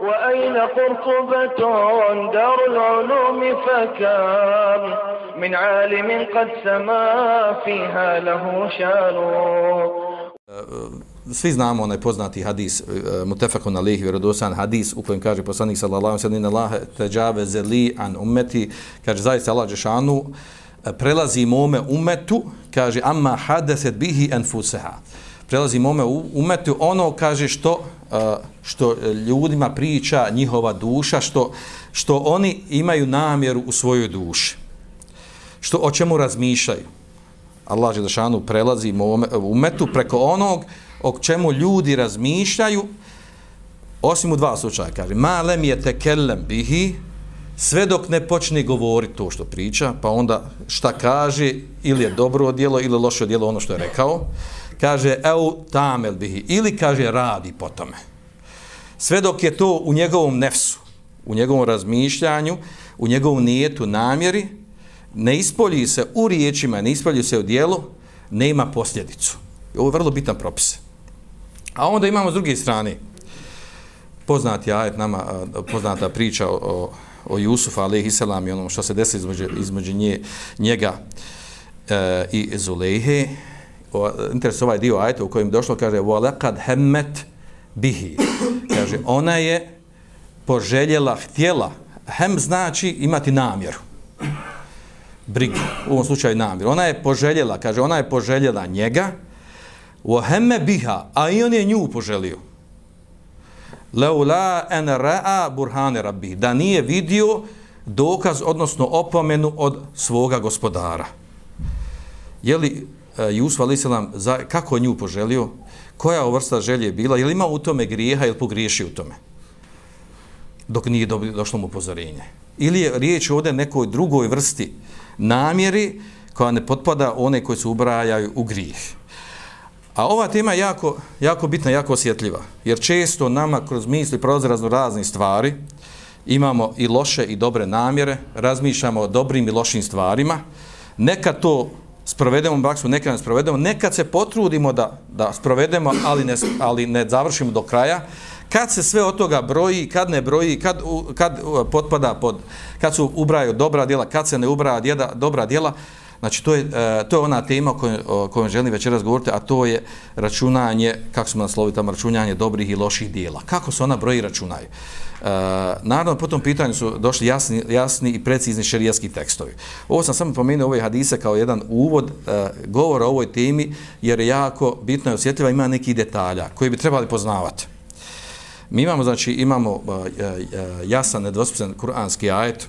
وأين قرطبة دار العلوم فكم من عالم قد سما فيها له شان svi znamo onaj poznati hadis, uh, mutefakun alihi, vjerodosan hadis, u kojem kaže poslanik sallallahu sallam, inna lahe teđave zeli an umeti, kaže zaista Allah Žešanu, prelazi mome umetu, kaže, amma hadeset bihi enfuseha. Prelazi mome umetu, ono, kaže, što, što ljudima priča njihova duša, što, što oni imaju namjeru u svojoj duši. Što, o čemu razmišljaju. Allah Želešanu prelazi u metu preko onog o čemu ljudi razmišljaju, osim u dva slučaja, kaže, ma lem je tekellem bihi, sve dok ne počne govoriti to što priča, pa onda šta kaže, ili je dobro djelo, ili loše djelo ono što je rekao, kaže, eu tamel bihi, ili kaže, radi po tome. Sve dok je to u njegovom nefsu, u njegovom razmišljanju, u njegovom nijetu, namjeri, ne ispolji se u riječima, ne ispolji se u dijelu, nema posljedicu. Ovo je vrlo bitan propis. A onda imamo s druge strane, poznati ajet nama, poznata priča o, o, o Jusufa, alaihi salam, i onom što se desi između, između nje, njega e, i Zulejhe Interes ovaj dio ajeta u kojem došlo, kaže, وَلَقَدْ هَمَّتْ bihi. Kaže, ona je poželjela, htjela, hem znači imati namjeru. Brig, u ovom slučaju namjeru. Ona je poželjela, kaže, ona je poželjela njega, وَهَمَّ biha, a i on je nju poželio. لَوْلَا أَنَ رَأَ بُرْهَانِ رَبِّهِ Da nije vidio dokaz, odnosno opomenu od svoga gospodara. Je li uh, E, Jusuf a.s. kako je nju poželio? Koja vrsta želje je bila? Je li ima u tome grijeha ili pogriješi u tome? Dok nije do, došlo mu upozorenje. Ili je riječ ovdje nekoj drugoj vrsti namjeri koja ne potpada one koji se ubrajaju u grijeh. A ova tema je jako, jako bitna, jako osjetljiva. Jer često nama kroz misli prolaze razno razne stvari, imamo i loše i dobre namjere, razmišljamo o dobrim i lošim stvarima. neka to sprovedemo braksu, nekad ne sprovedemo, nekad se potrudimo da, da sprovedemo, ali ne, ali ne završimo do kraja. Kad se sve od toga broji, kad ne broji, kad, kad uh, potpada pod, kad su ubraju dobra djela, kad se ne ubraja djeda, dobra djela, Znači, to je, uh, to je ona tema o kojoj želim večeras govoriti, a to je računanje, kako smo naslovili tamo, računanje dobrih i loših dijela. Kako se ona broji računaju? Uh, Eh, naravno, po tom pitanju su došli jasni, jasni i precizni šerijski tekstovi. Ovo sam samo pomenuo ove hadise kao jedan uvod eh, e, govora o ovoj temi, jer je jako bitno i osjetljiva, ima neki detalja koji bi trebali poznavati. Mi imamo, znači, imamo e, e, jasan, nedvospisan kuranski ajet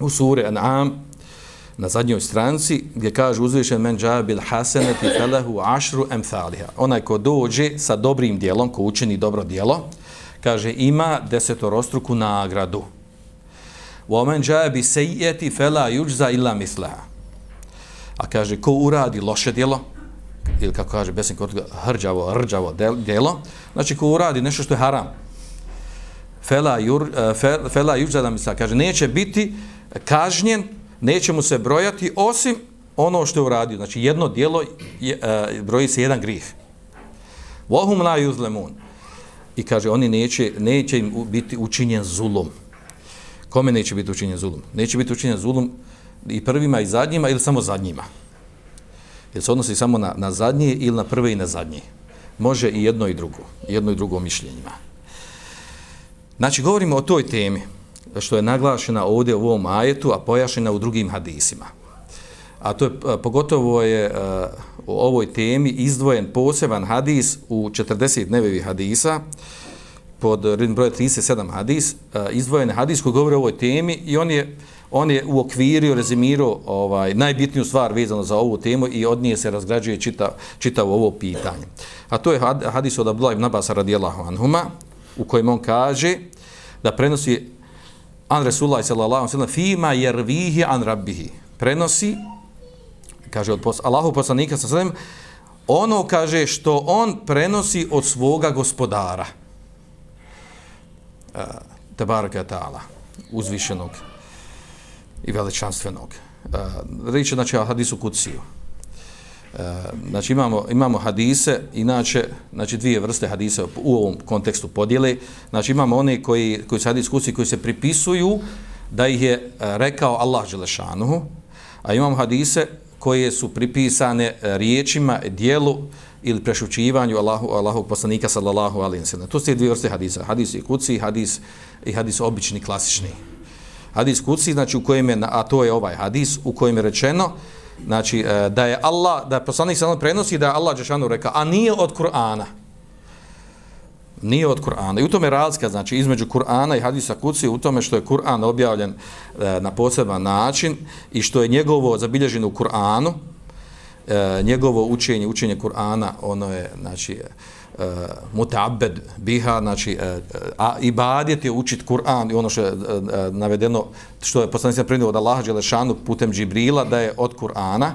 u suri An'am, na zadnjoj stranci gdje kaže uzvišen men džabil haseneti felehu ašru emthaliha. Onaj ko dođe sa dobrim dijelom, ko učini dobro dijelo, kaže ima desetorostruku nagradu. Wa men džabi sejeti fela juđza illa mislaha. A kaže ko uradi loše djelo, ili kako kaže besim kod hrđavo, hrđavo djelo, znači ko uradi nešto što je haram, fela, jur, e, fe, fela juđza illa. Kaže neće biti kažnjen neće mu se brojati osim ono što je uradio. Znači jedno dijelo je, e, broji se jedan grih. Vohum la yuzlemun. I kaže, oni neće, neće im biti učinjen zulum. Kome neće biti učinjen zulum? Neće biti učinjen zulum i prvima i zadnjima ili samo zadnjima? Jer se odnosi samo na, na zadnje ili na prve i na zadnje? Može i jedno i drugo. Jedno i drugo mišljenjima. Znači, govorimo o toj temi što je naglašena ovdje u ovom ajetu, a pojašena u drugim hadisima. A to je, pogotovo je u ovoj temi izdvojen poseban hadis u 40 nevevi hadisa, pod rednim brojem 37 hadis, izdvojen hadis koji govori o ovoj temi i on je, on je u okviru rezimirao ovaj, najbitniju stvar vezano za ovu temu i od nje se razgrađuje čita, čitavo ovo pitanje. A to je hadis od Abdullah ibn Abbas radijallahu anhuma, u kojem on kaže da prenosi an Resulullah sallallahu alaihi wa sallam fima jervihi an rabbihi. Prenosi, kaže od pos, Allahu poslanika sa sallam, ono kaže što on prenosi od svoga gospodara. E, uh, Tebarka ta'ala, uzvišenog i veličanstvenog. Uh, Riječ je znači o hadisu kuciju. E, znači imamo, imamo hadise, inače, znači dvije vrste hadise u ovom kontekstu podjele. Znači imamo one koji, koji se hadis kuciju, koji se pripisuju da ih je e, rekao Allah Đelešanuhu, a imamo hadise koje su pripisane e, riječima, dijelu ili prešućivanju Allahu, Allahu poslanika sallallahu alejhi ve sellem. To su dvije vrste hadisa. Hadis i kuci, hadis i hadis obični, klasični. Hadis kuci, znači u kojem je, a to je ovaj hadis, u kojem je rečeno, znači e, da je Allah, da je poslanik sallallahu prenosi da je Allah džeshanu rekao, a nije od Kur'ana. Nije od Kur'ana. I u tome razlika, znači, između Kur'ana i hadisa kuci, u tome što je Kur'an objavljen e, na poseban način i što je njegovo zabilježeno u Kur'anu, e, njegovo učenje, učenje Kur'ana, ono je, znači, e, mutabed biha, znači e, a ibadet je učit Kur'an i ono što je e, e navedeno, što je poslanik primio od Allaha Đelešanu putem Džibrila, da je od Kur'ana,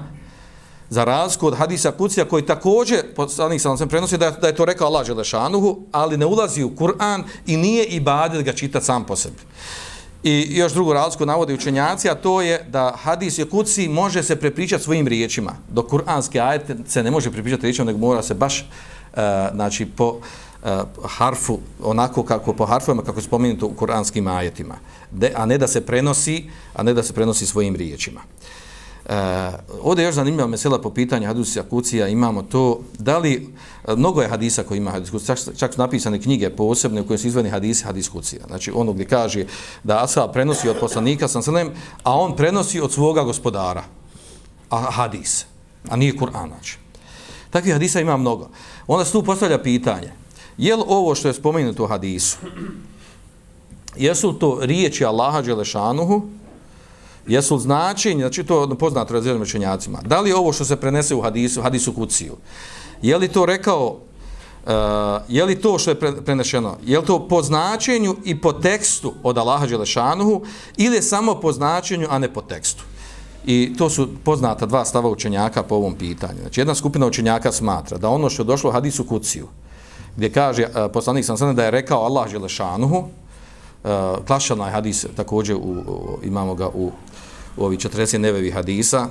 za razliku od hadisa Kucija koji također, poslanik sam sam prenosio da, da je to rekao Allah Želešanuhu, ali ne ulazi u Kur'an i nije ibadet ga čitati sam po sebi. I još drugu razliku navode učenjaci, a to je da hadis je kuci može se prepričati svojim riječima. dok kuranske ajete se ne može prepričati riječima, nego mora se baš uh, znači, po uh, harfu, onako kako po harfovima, kako je spomenuto u kuranskim ajetima. De, a ne da se prenosi, a ne da se prenosi svojim riječima. Uh, Eh, ovdje je još zanimljiva mesela po pitanju hadisa kucija, imamo to, da li, eh, mnogo je hadisa koji ima hadis kucija, čak, čak su napisane knjige posebne u kojoj su izvani hadisi hadis kucija. Znači ono gdje kaže da Asa prenosi od poslanika, sam sanem, a on prenosi od svoga gospodara, a hadis, a nije Kur'an. Znači. Takvih hadisa ima mnogo. Onda se tu postavlja pitanje, je li ovo što je spomenuto u hadisu, jesu to riječi Allaha Đelešanuhu, jesu značenje, znači to poznato razvijenim učenjacima, da li ovo što se prenese u hadisu, hadisu kuciju, je li to rekao, uh, je li to što je prenešeno, je li to po značenju i po tekstu od Allaha Đelešanuhu ili samo po značenju, a ne po tekstu? I to su poznata dva stava učenjaka po ovom pitanju. Znači, jedna skupina učenjaka smatra da ono što je došlo u hadisu kuciju, gdje kaže uh, poslanik sam sada da je rekao Allah Đelešanuhu, eh, uh, klašan hadis također u, u, imamo ga u u ovih 40 nevevi hadisa,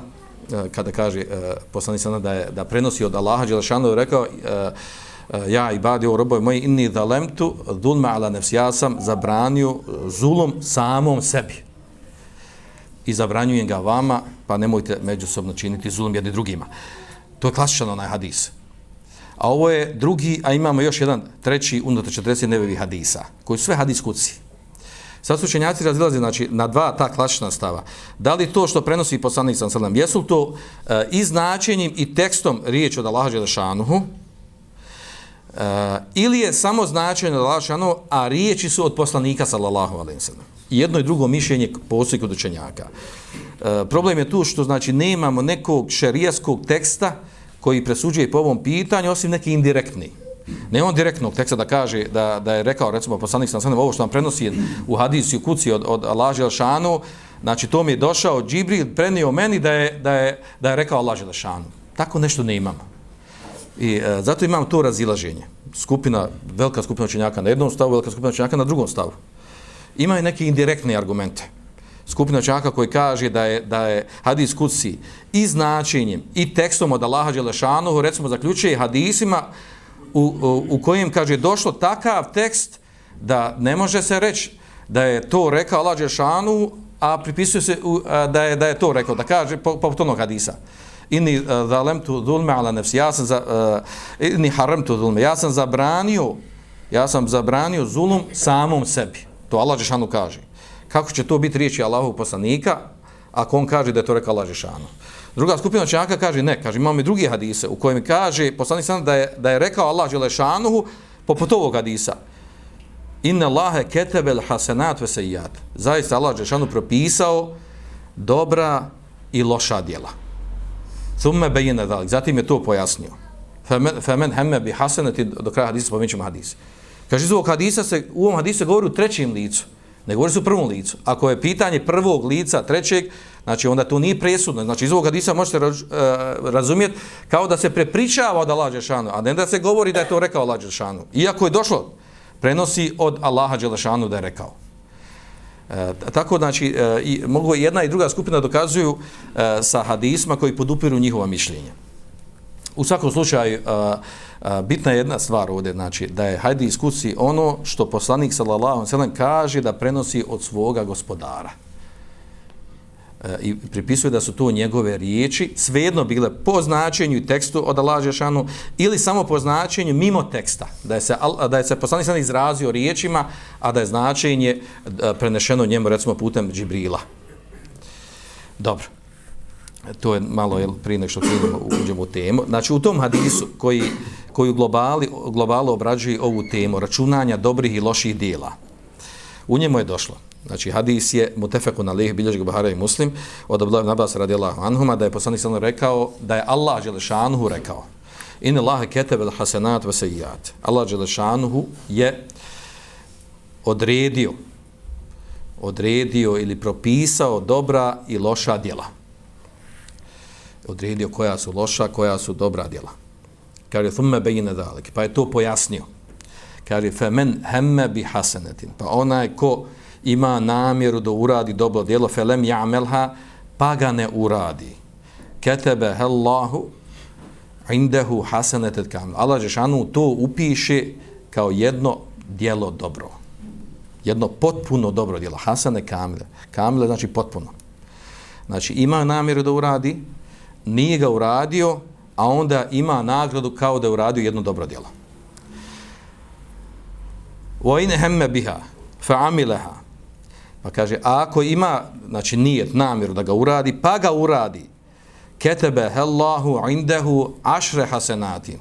e, kada kaže poslanica poslanik sana da je da prenosi od Allaha dželešanu rekao e, ja i badi o roboj moji inni zalemtu zulma ala nefsi ja sam zabranio zulom samom sebi. I zabranjujem ga vama pa nemojte međusobno činiti zulom jedni drugima. To je klasičan onaj hadis. A ovo je drugi a imamo još jedan treći unutar 40 nevevi hadisa koji su sve hadis kuci Sad su učenjaci razilaze znači, na dva ta klasična stava. Da li to što prenosi poslanik sam sallam, jesu to e, i značenjem i tekstom riječ od Allaha Đelešanuhu, e, ili je samo značenje od Allaha Đelešanuhu, a riječi su od poslanika sallallahu alaihi sallam. Jedno i drugo mišljenje postoji kod učenjaka. E, problem je tu što znači nemamo nekog šerijaskog teksta koji presuđuje po ovom pitanju, osim neki indirektni. Ne on direktnog teksta da kaže da, da je rekao recimo poslanik sa ovo što nam prenosi u hadisu kuci od, od Allah Želšanu, znači to mi je došao Džibril, prenio meni da je, da je, da je rekao Allah Želšanu. Tako nešto ne imamo. I e, zato imam to razilaženje. Skupina, velika skupina učenjaka na jednom stavu, velika skupina učenjaka na drugom stavu. Imaju neke indirektne argumente. Skupina učenjaka koji kaže da je, da je hadis kuci i značenjem i tekstom od Allaha Đelešanu, recimo zaključuje hadisima, u, u, u kojem kaže došlo takav tekst da ne može se reći da je to rekao Allah Đešanu, a pripisuje se u, a, da, je, da je to rekao, da kaže poput onog hadisa. Inni eh, zalemtu zulme ala nefsi, ja sam za, uh, inni haramtu zulme, ja sam zabranio, ja sam zabranio zulum samom sebi. To Allah Đešanu kaže. Kako će to biti riječi Allahu poslanika, ako on kaže da je to rekao Allah Đešanu? Druga skupina učenjaka kaže ne, kaže imamo i drugi hadise u kojem kaže poslanik sam da je, da je rekao Allah Želešanuhu poput ovog hadisa Inna Allahe ketebel hasenat ve sejad. Zaista Allah Đelešanuhu propisao dobra i loša djela. Thumme bejene dalik. Zatim je to pojasnio. Femen hemme bi hasenati do kraja hadisa spomenut ćemo hadise. Kaže iz ovog hadisa se, u ovom hadisu govori u trećem licu. Ne govori se u prvom licu. Ako je pitanje prvog lica, trećeg, Znači, onda to nije presudno. Znači, iz ovog hadisa možete raz, e, razumjeti kao da se prepričava od Allah Đelšanu, a ne da se govori da je to rekao Allah Đelšanu. Iako je došlo, prenosi od Allaha Đelešanu da je rekao. E, tako, znači, e, i, mogu jedna i druga skupina dokazuju e, sa hadisma koji podupiru njihova mišljenja. U svakom slučaju, e, a, bitna je jedna stvar ovdje, znači, da je hadis kuci ono što poslanik sallallahu sallam kaže da prenosi od svoga gospodara. E, I pripisuje da su to njegove riječi, svejedno bile po značenju i tekstu od Allah Žešanu, ili samo po značenju mimo teksta, da je se, da je se poslanik sallam izrazio riječima, a da je značenje e, prenešeno njemu, recimo, putem Džibrila. Dobro to je malo jel, prije nek što krenemo, uđemo u temu. Znači, u tom hadisu koji, koji globali, globalo obrađuje ovu temu, računanja dobrih i loših dijela, u njemu je došlo. Znači, hadis je mutefeku na lih, bilježi ga Bahara i Muslim, od Abdullah Nabas radijallahu anhuma, da je poslanik sallam rekao, da je Allah Želešanuhu rekao, in Allahe ketebe hasenat vasejijat. Allah Želešanuhu je odredio, odredio ili propisao dobra i loša djela odredio koja su loša, koja su dobra djela. Kaže, thumme bejine dalik. Pa je to pojasnio. Kaže, fe men hemme bi hasenetin. Pa onaj ko ima namjeru da uradi dobro djelo, fe lem ja'melha, pa ga ne uradi. Ketebe hellahu indehu hasenetet kam. Allah Žešanu to upiše kao jedno djelo dobro. Jedno potpuno dobro djelo. Hasane kamile. Kamile znači potpuno. Znači ima namjeru da uradi, nije ga uradio, a onda ima nagradu kao da je uradio jedno dobro djelo. Vojne hemme biha, fa'amilaha. Pa kaže, ako ima, znači nijet, namjeru da ga uradi, pa ga uradi, ketebe hellahu indehu ashra hasenati.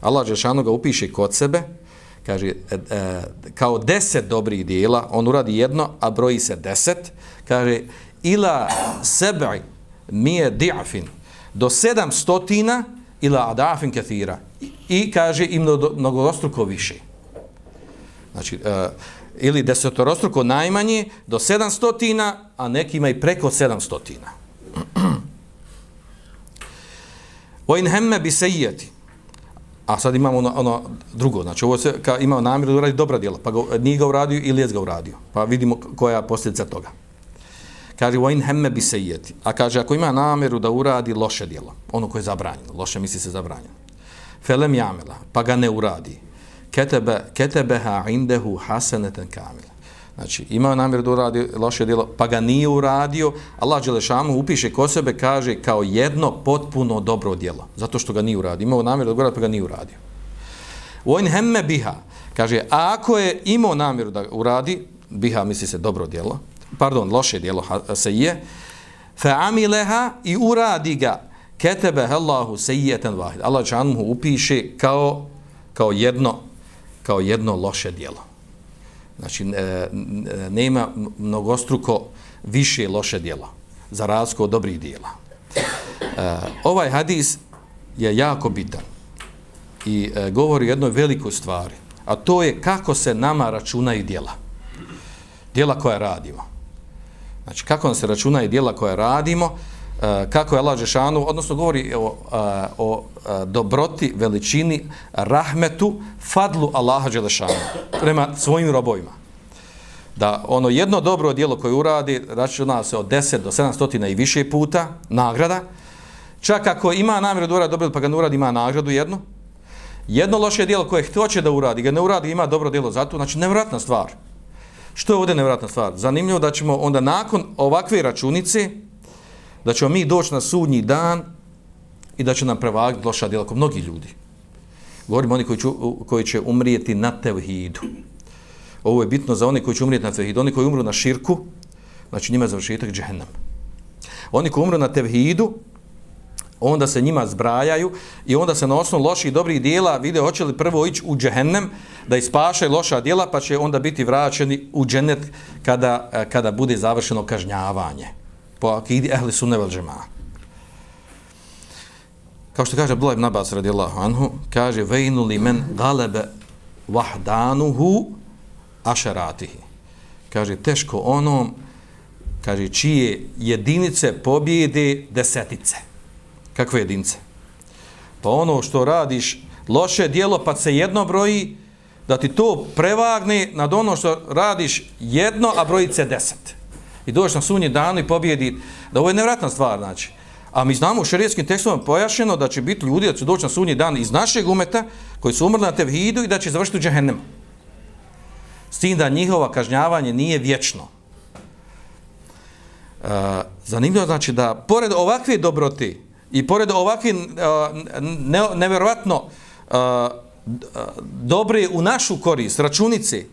Allah Žešanu ga upiše kod sebe, kaže, e, e, kao deset dobrih dijela, on uradi jedno, a broji se deset, kaže, ila sebi mi'a di'fin. di'afin, do sedam stotina ila adafin kathira i kaže im mnogostruko više. Znači, e, ili desetorostruko najmanje do sedam stotina, a nekima i preko sedam stotina. Vojn hemme bi sejeti. A sad imamo ono, ono drugo, znači ovo se ka, imao namjer da uradi dobra djela, pa ga, nije ga uradio ili je ga uradio. Pa vidimo koja je posljedica toga kaže vojn hemme bi sejeti. A kaže ako ima namjeru da uradi loše djelo, ono koje je zabranjeno, loše misli se zabranjeno. Felem jamela, pa ga ne uradi. Ketebe, ketebeha indehu hasanatan kamila. Znači, imao namjer da uradi loše djelo, pa ga nije uradio, Allah Đelešanu upiše ko sebe, kaže, kao jedno potpuno dobro djelo, zato što ga nije uradio. Imao namjer da uradi, pa ga nije uradio. Vojn hemme biha, kaže, ako je imao namjeru da uradi, biha misli se dobro djelo, pardon, loše dijelo seije, fa amileha i uradi ga, ketebe Allahu sejjeten vahid. Allah čan mu upiše kao, kao, jedno, kao jedno loše dijelo. Znači, e, nema mnogostruko više loše dijelo, za razliku od dobrih dijela. E, ovaj hadis je jako bitan i e, govori o jednoj velikoj stvari, a to je kako se nama računaju dijela. Dijela koja radimo. Znači, kako nam se računa i dijela koje radimo, e, kako je Allah Žešanu, odnosno govori o, e, o e, dobroti, veličini, rahmetu, fadlu Allaha Žešanu prema svojim robovima. Da ono jedno dobro dijelo koje uradi, računa se od 10 do 700 i više puta, nagrada, čak ako ima namjer da uradi dobro, pa ga ne uradi, ima nagradu jednu, jedno loše dijelo koje hoće da uradi, ga ne uradi, ima dobro dijelo za to, znači nevratna stvar. Što je ovdje nevratna stvar? Zanimljivo da ćemo onda nakon ovakve računice, da ćemo mi doći na sudnji dan i da će nam prevagati loša djela kod mnogi ljudi. Govorimo oni koji, ću, koji će umrijeti na tevhidu. Ovo je bitno za one koji će umrijeti na tevhidu. Oni koji umru na širku, znači njima je završetak džehennem. Oni koji umru na tevhidu, onda se njima zbrajaju i onda se na osnovu loših dobrih dijela vide hoće li prvo ići u džehennem da ispašaju loša dijela pa će onda biti vraćeni u džennet kada, eh, kada bude završeno kažnjavanje po akidi ehli sunne vel džema. Kao što kaže Abdullah ibn Abbas radijallahu anhu, kaže vejnu li men galebe vahdanuhu ašaratihi. Kaže teško onom kaže čije jedinice pobjede desetice kakve jedince? Pa ono što radiš loše dijelo pa se jedno broji, da ti to prevagne nad ono što radiš jedno, a broji se deset. I dođeš na sunji danu i pobjedi, da ovo je nevratna stvar, znači. A mi znamo u šarijetskim tekstovima pojašnjeno da će biti ljudi da će doći na sudnji dan iz našeg umeta koji su umrli na tevhidu i da će završiti u džehennemu. S tim da njihova kažnjavanje nije vječno. Uh, zanimljivo znači da pored ovakve dobroti i pored ovakve eh, ne, nevjerovatno uh, dobre u našu korist, računice,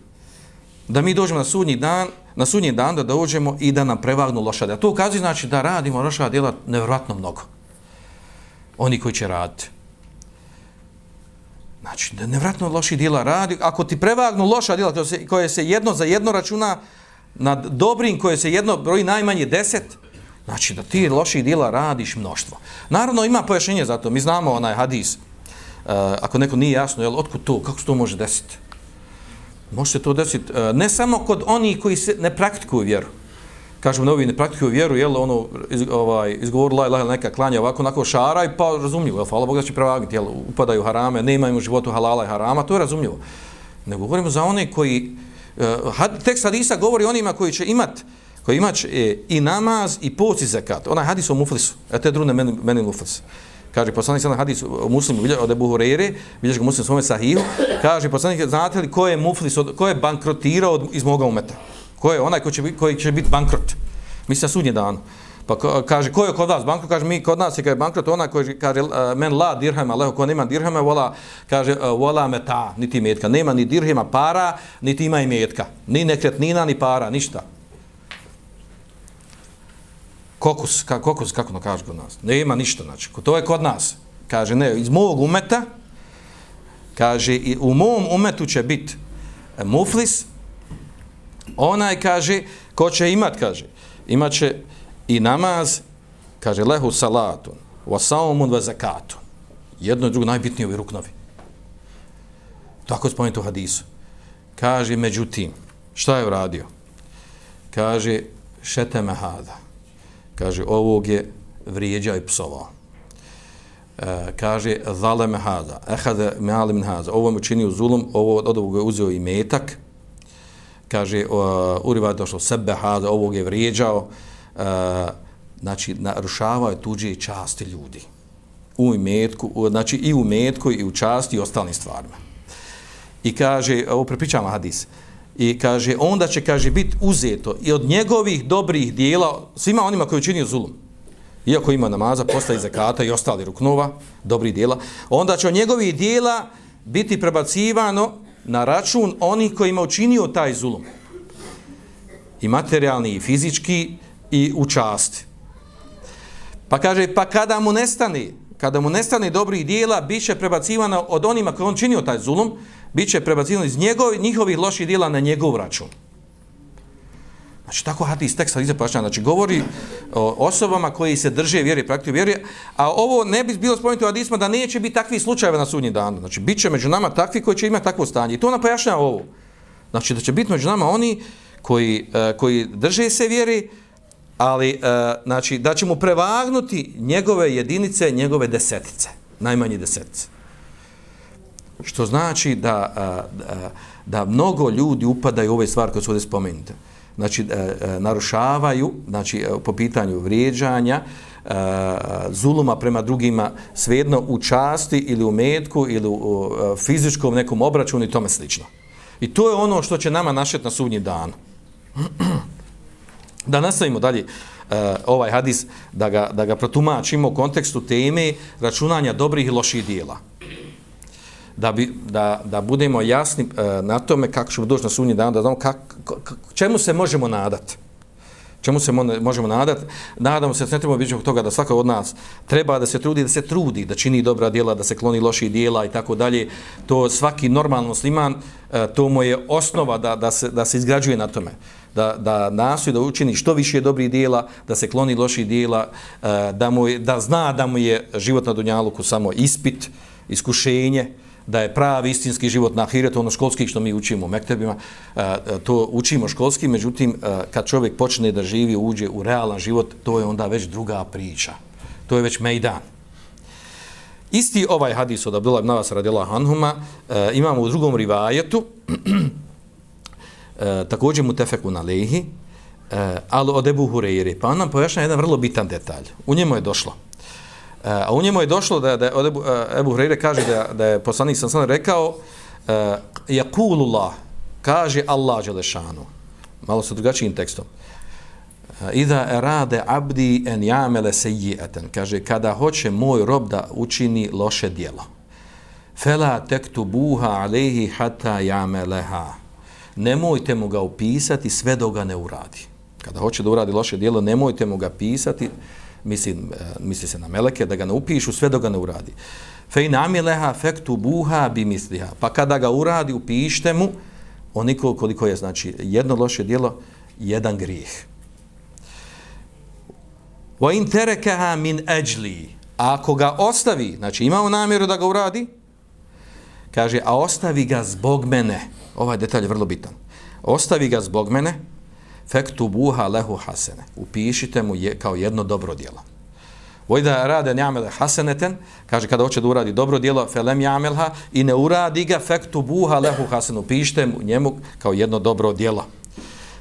da mi dođemo na sudnji dan, na sudnji dan da dođemo i da nam prevagnu loša djela. To ukazuje znači da radimo loša djela nevjerojatno mnogo. Oni koji će raditi. Znači, da nevratno loši djela radi. Ako ti prevagnu loša djela koje se, koje se jedno za jedno računa nad dobrim koje se jedno broji najmanje deset, znači da ti loših djela radiš mnoštvo. Naravno, ima pojašnjenje za to. Mi znamo onaj hadis. Uh, ako neko nije jasno, jel, otkud to, kako se to može desiti? Može se to desiti uh, e, ne samo kod onih koji se ne praktikuju vjeru. Kažemo, novi ne praktikuju vjeru, jel, ono, iz, ovaj, izgovorila je neka klanja ovako, onako šaraj, pa razumljivo, jel, hvala Bog da će prevagnuti, jel, upadaju harame, ne imaju u životu halala i harama, to je razumljivo. Ne govorimo za one koji, uh, tekst hadisa govori onima koji će imati koji ima e, i namaz i post i zakat. Onaj hadis o muflisu, a te drune meni, meni muflis. Kaže poslanik sallallahu hadis o muslimu od Abu Hurajre, vidiš ga muslim svome sahihu, kaže poslanik znate li ko je muflis, ko je bankrotirao iz moga umeta? Ko je onaj ko će, koji će biti bankrot? Mislim na sudnje dan. Pa kaže, ko je kod vas bankrot? Kaže, mi kod nas je kaže, bankrot, onaj koji kaže, e, men la dirhama, leho, ko nema dirhama, vola, kaže, e, vola meta, niti metka. Nema ni dirhama para, niti ima i metka. Ni nekretnina, ni para, ništa. Kokus, ka, kokus, kako no kaže kod nas? Nema ništa, znači, to je kod nas. Kaže, ne, iz mog umeta, kaže, u mom umetu će biti e, muflis, onaj kaže, ko će imat, kaže, imat će i namaz, kaže, lehu salatun, wa saumun wa zakatun. Jedno i drugo najbitnije ovi ruknovi. Tako je spomenuto u hadisu. Kaže, međutim, šta je uradio? Kaže, šeteme hada. Kaže, ovog je vrijeđa i psovao. E, kaže, zale hada. Ehade me min hada. Ovo mu čini zulum, ovo od ovog je uzeo i metak, kaže, uh, uriva je došlo sebe hada, ovog je vrijeđao, E, znači, narušavao je tuđe časti ljudi. U imetku, u, znači i u metku i u časti i ostalim stvarima. I kaže, ovo prepričamo hadis, i kaže, onda će, kaže, biti uzeto i od njegovih dobrih dijela, svima onima koji učinio zulum, iako ima namaza, postaje zakata i ostali ruknova, dobrih dijela, onda će od njegovih dijela biti prebacivano na račun onih kojima učinio taj zulum. I materijalni, i fizički, i u časti. Pa kaže, pa kada mu nestane, kada mu nestane dobrih dijela, bit će prebacivano od onima koji on činio taj zulum, bit će prebacivano iz njegovih, njihovih loših dijela na njegov račun. Znači, tako hadis teksta Iza pojašnja. Znači, govori o osobama koji se drže vjeri, praktikuju vjeri, a ovo ne bi bilo spomenuti u hadisma da neće biti takvi slučajeva na sudnji dan. Znači, bit će među nama takvi koji će imati takvo stanje. I to ona pojašnja ovo. Znači, da će biti među nama oni koji, e, koji drže se vjeri, ali e, znači, da će mu prevagnuti njegove jedinice, njegove desetice. Najmanje desetice. Što znači da, da, da mnogo ljudi upadaju u ove stvari koje su ovdje spomenute znači narušavaju znači po pitanju vrijeđanja zuluma prema drugima svejedno u časti ili u metku ili u fizičkom nekom obračunu i tome slično. I to je ono što će nama našet na sudnji dan. da nastavimo dalje ovaj hadis da ga, da ga protumačimo u kontekstu teme računanja dobrih i loših dijela da, bi, da, da budemo jasni e, na tome kako ćemo doći na sunji dan, da znamo kak, k, čemu se možemo nadati. Čemu se možemo nadati? Nadamo se, ne trebamo biti toga da svaka od nas treba da se trudi, da se trudi, da čini dobra djela, da se kloni loših djela i tako dalje. To svaki normalno musliman, e, to mu je osnova da, da, se, da se izgrađuje na tome. Da, da nastoji da učini što više dobrih djela, da se kloni loših djela, e, da, mu je, da zna da mu je život na Dunjaluku samo ispit, iskušenje, da je pravi istinski život na ahiretu, ono školski što mi učimo u mektebima, to učimo školski, međutim, kad čovjek počne da živi, uđe u realan život, to je onda već druga priča. To je već mejdan. Isti ovaj hadis od Abdullah ibn Abbas radijallahu anhuma imamo u drugom rivajetu, također mu tefeku na lehi, ali od Ebu Hureyre. Pa on nam pojašnja jedan vrlo bitan detalj. U njemu je došlo. Eh, a u njemu je došlo da, da od Ebu, eh, Ebu Hrejre kaže da, da je poslanik sam sam rekao eh, je kaže Allah Đelešanu, malo sa drugačijim tekstom, Ida erade abdi en jamele se. Kaže, kada hoće moj rob da učini loše dijelo. Fela tektu buha alehi hata jameleha. Nemojte mu ga upisati sve dok ga ne uradi. Kada hoće da uradi loše dijelo, nemojte mu ga pisati, misli, e, misli se na meleke, da ga ne upišu sve dok ga ne uradi. Fej namjeleha fektu buha bi misliha. Pa kada ga uradi, upište mu, oniko koliko je, znači, jedno loše dijelo, jedan grijeh. Wa in tarakaha min ajli. Ako ga ostavi, znači imao namjeru da ga uradi, kaže, a ostavi ga zbog mene. Ovaj detalj je vrlo bitan. Ostavi ga zbog mene, fektu buha lehu hasene. Upišite mu je, kao jedno dobro djelo. Vojda rade njamele haseneten, kaže kada hoće da uradi dobro djelo, felem jamelha, i ne uradi ga, fektu buha lehu hasenu. Upišite mu njemu kao jedno dobro djelo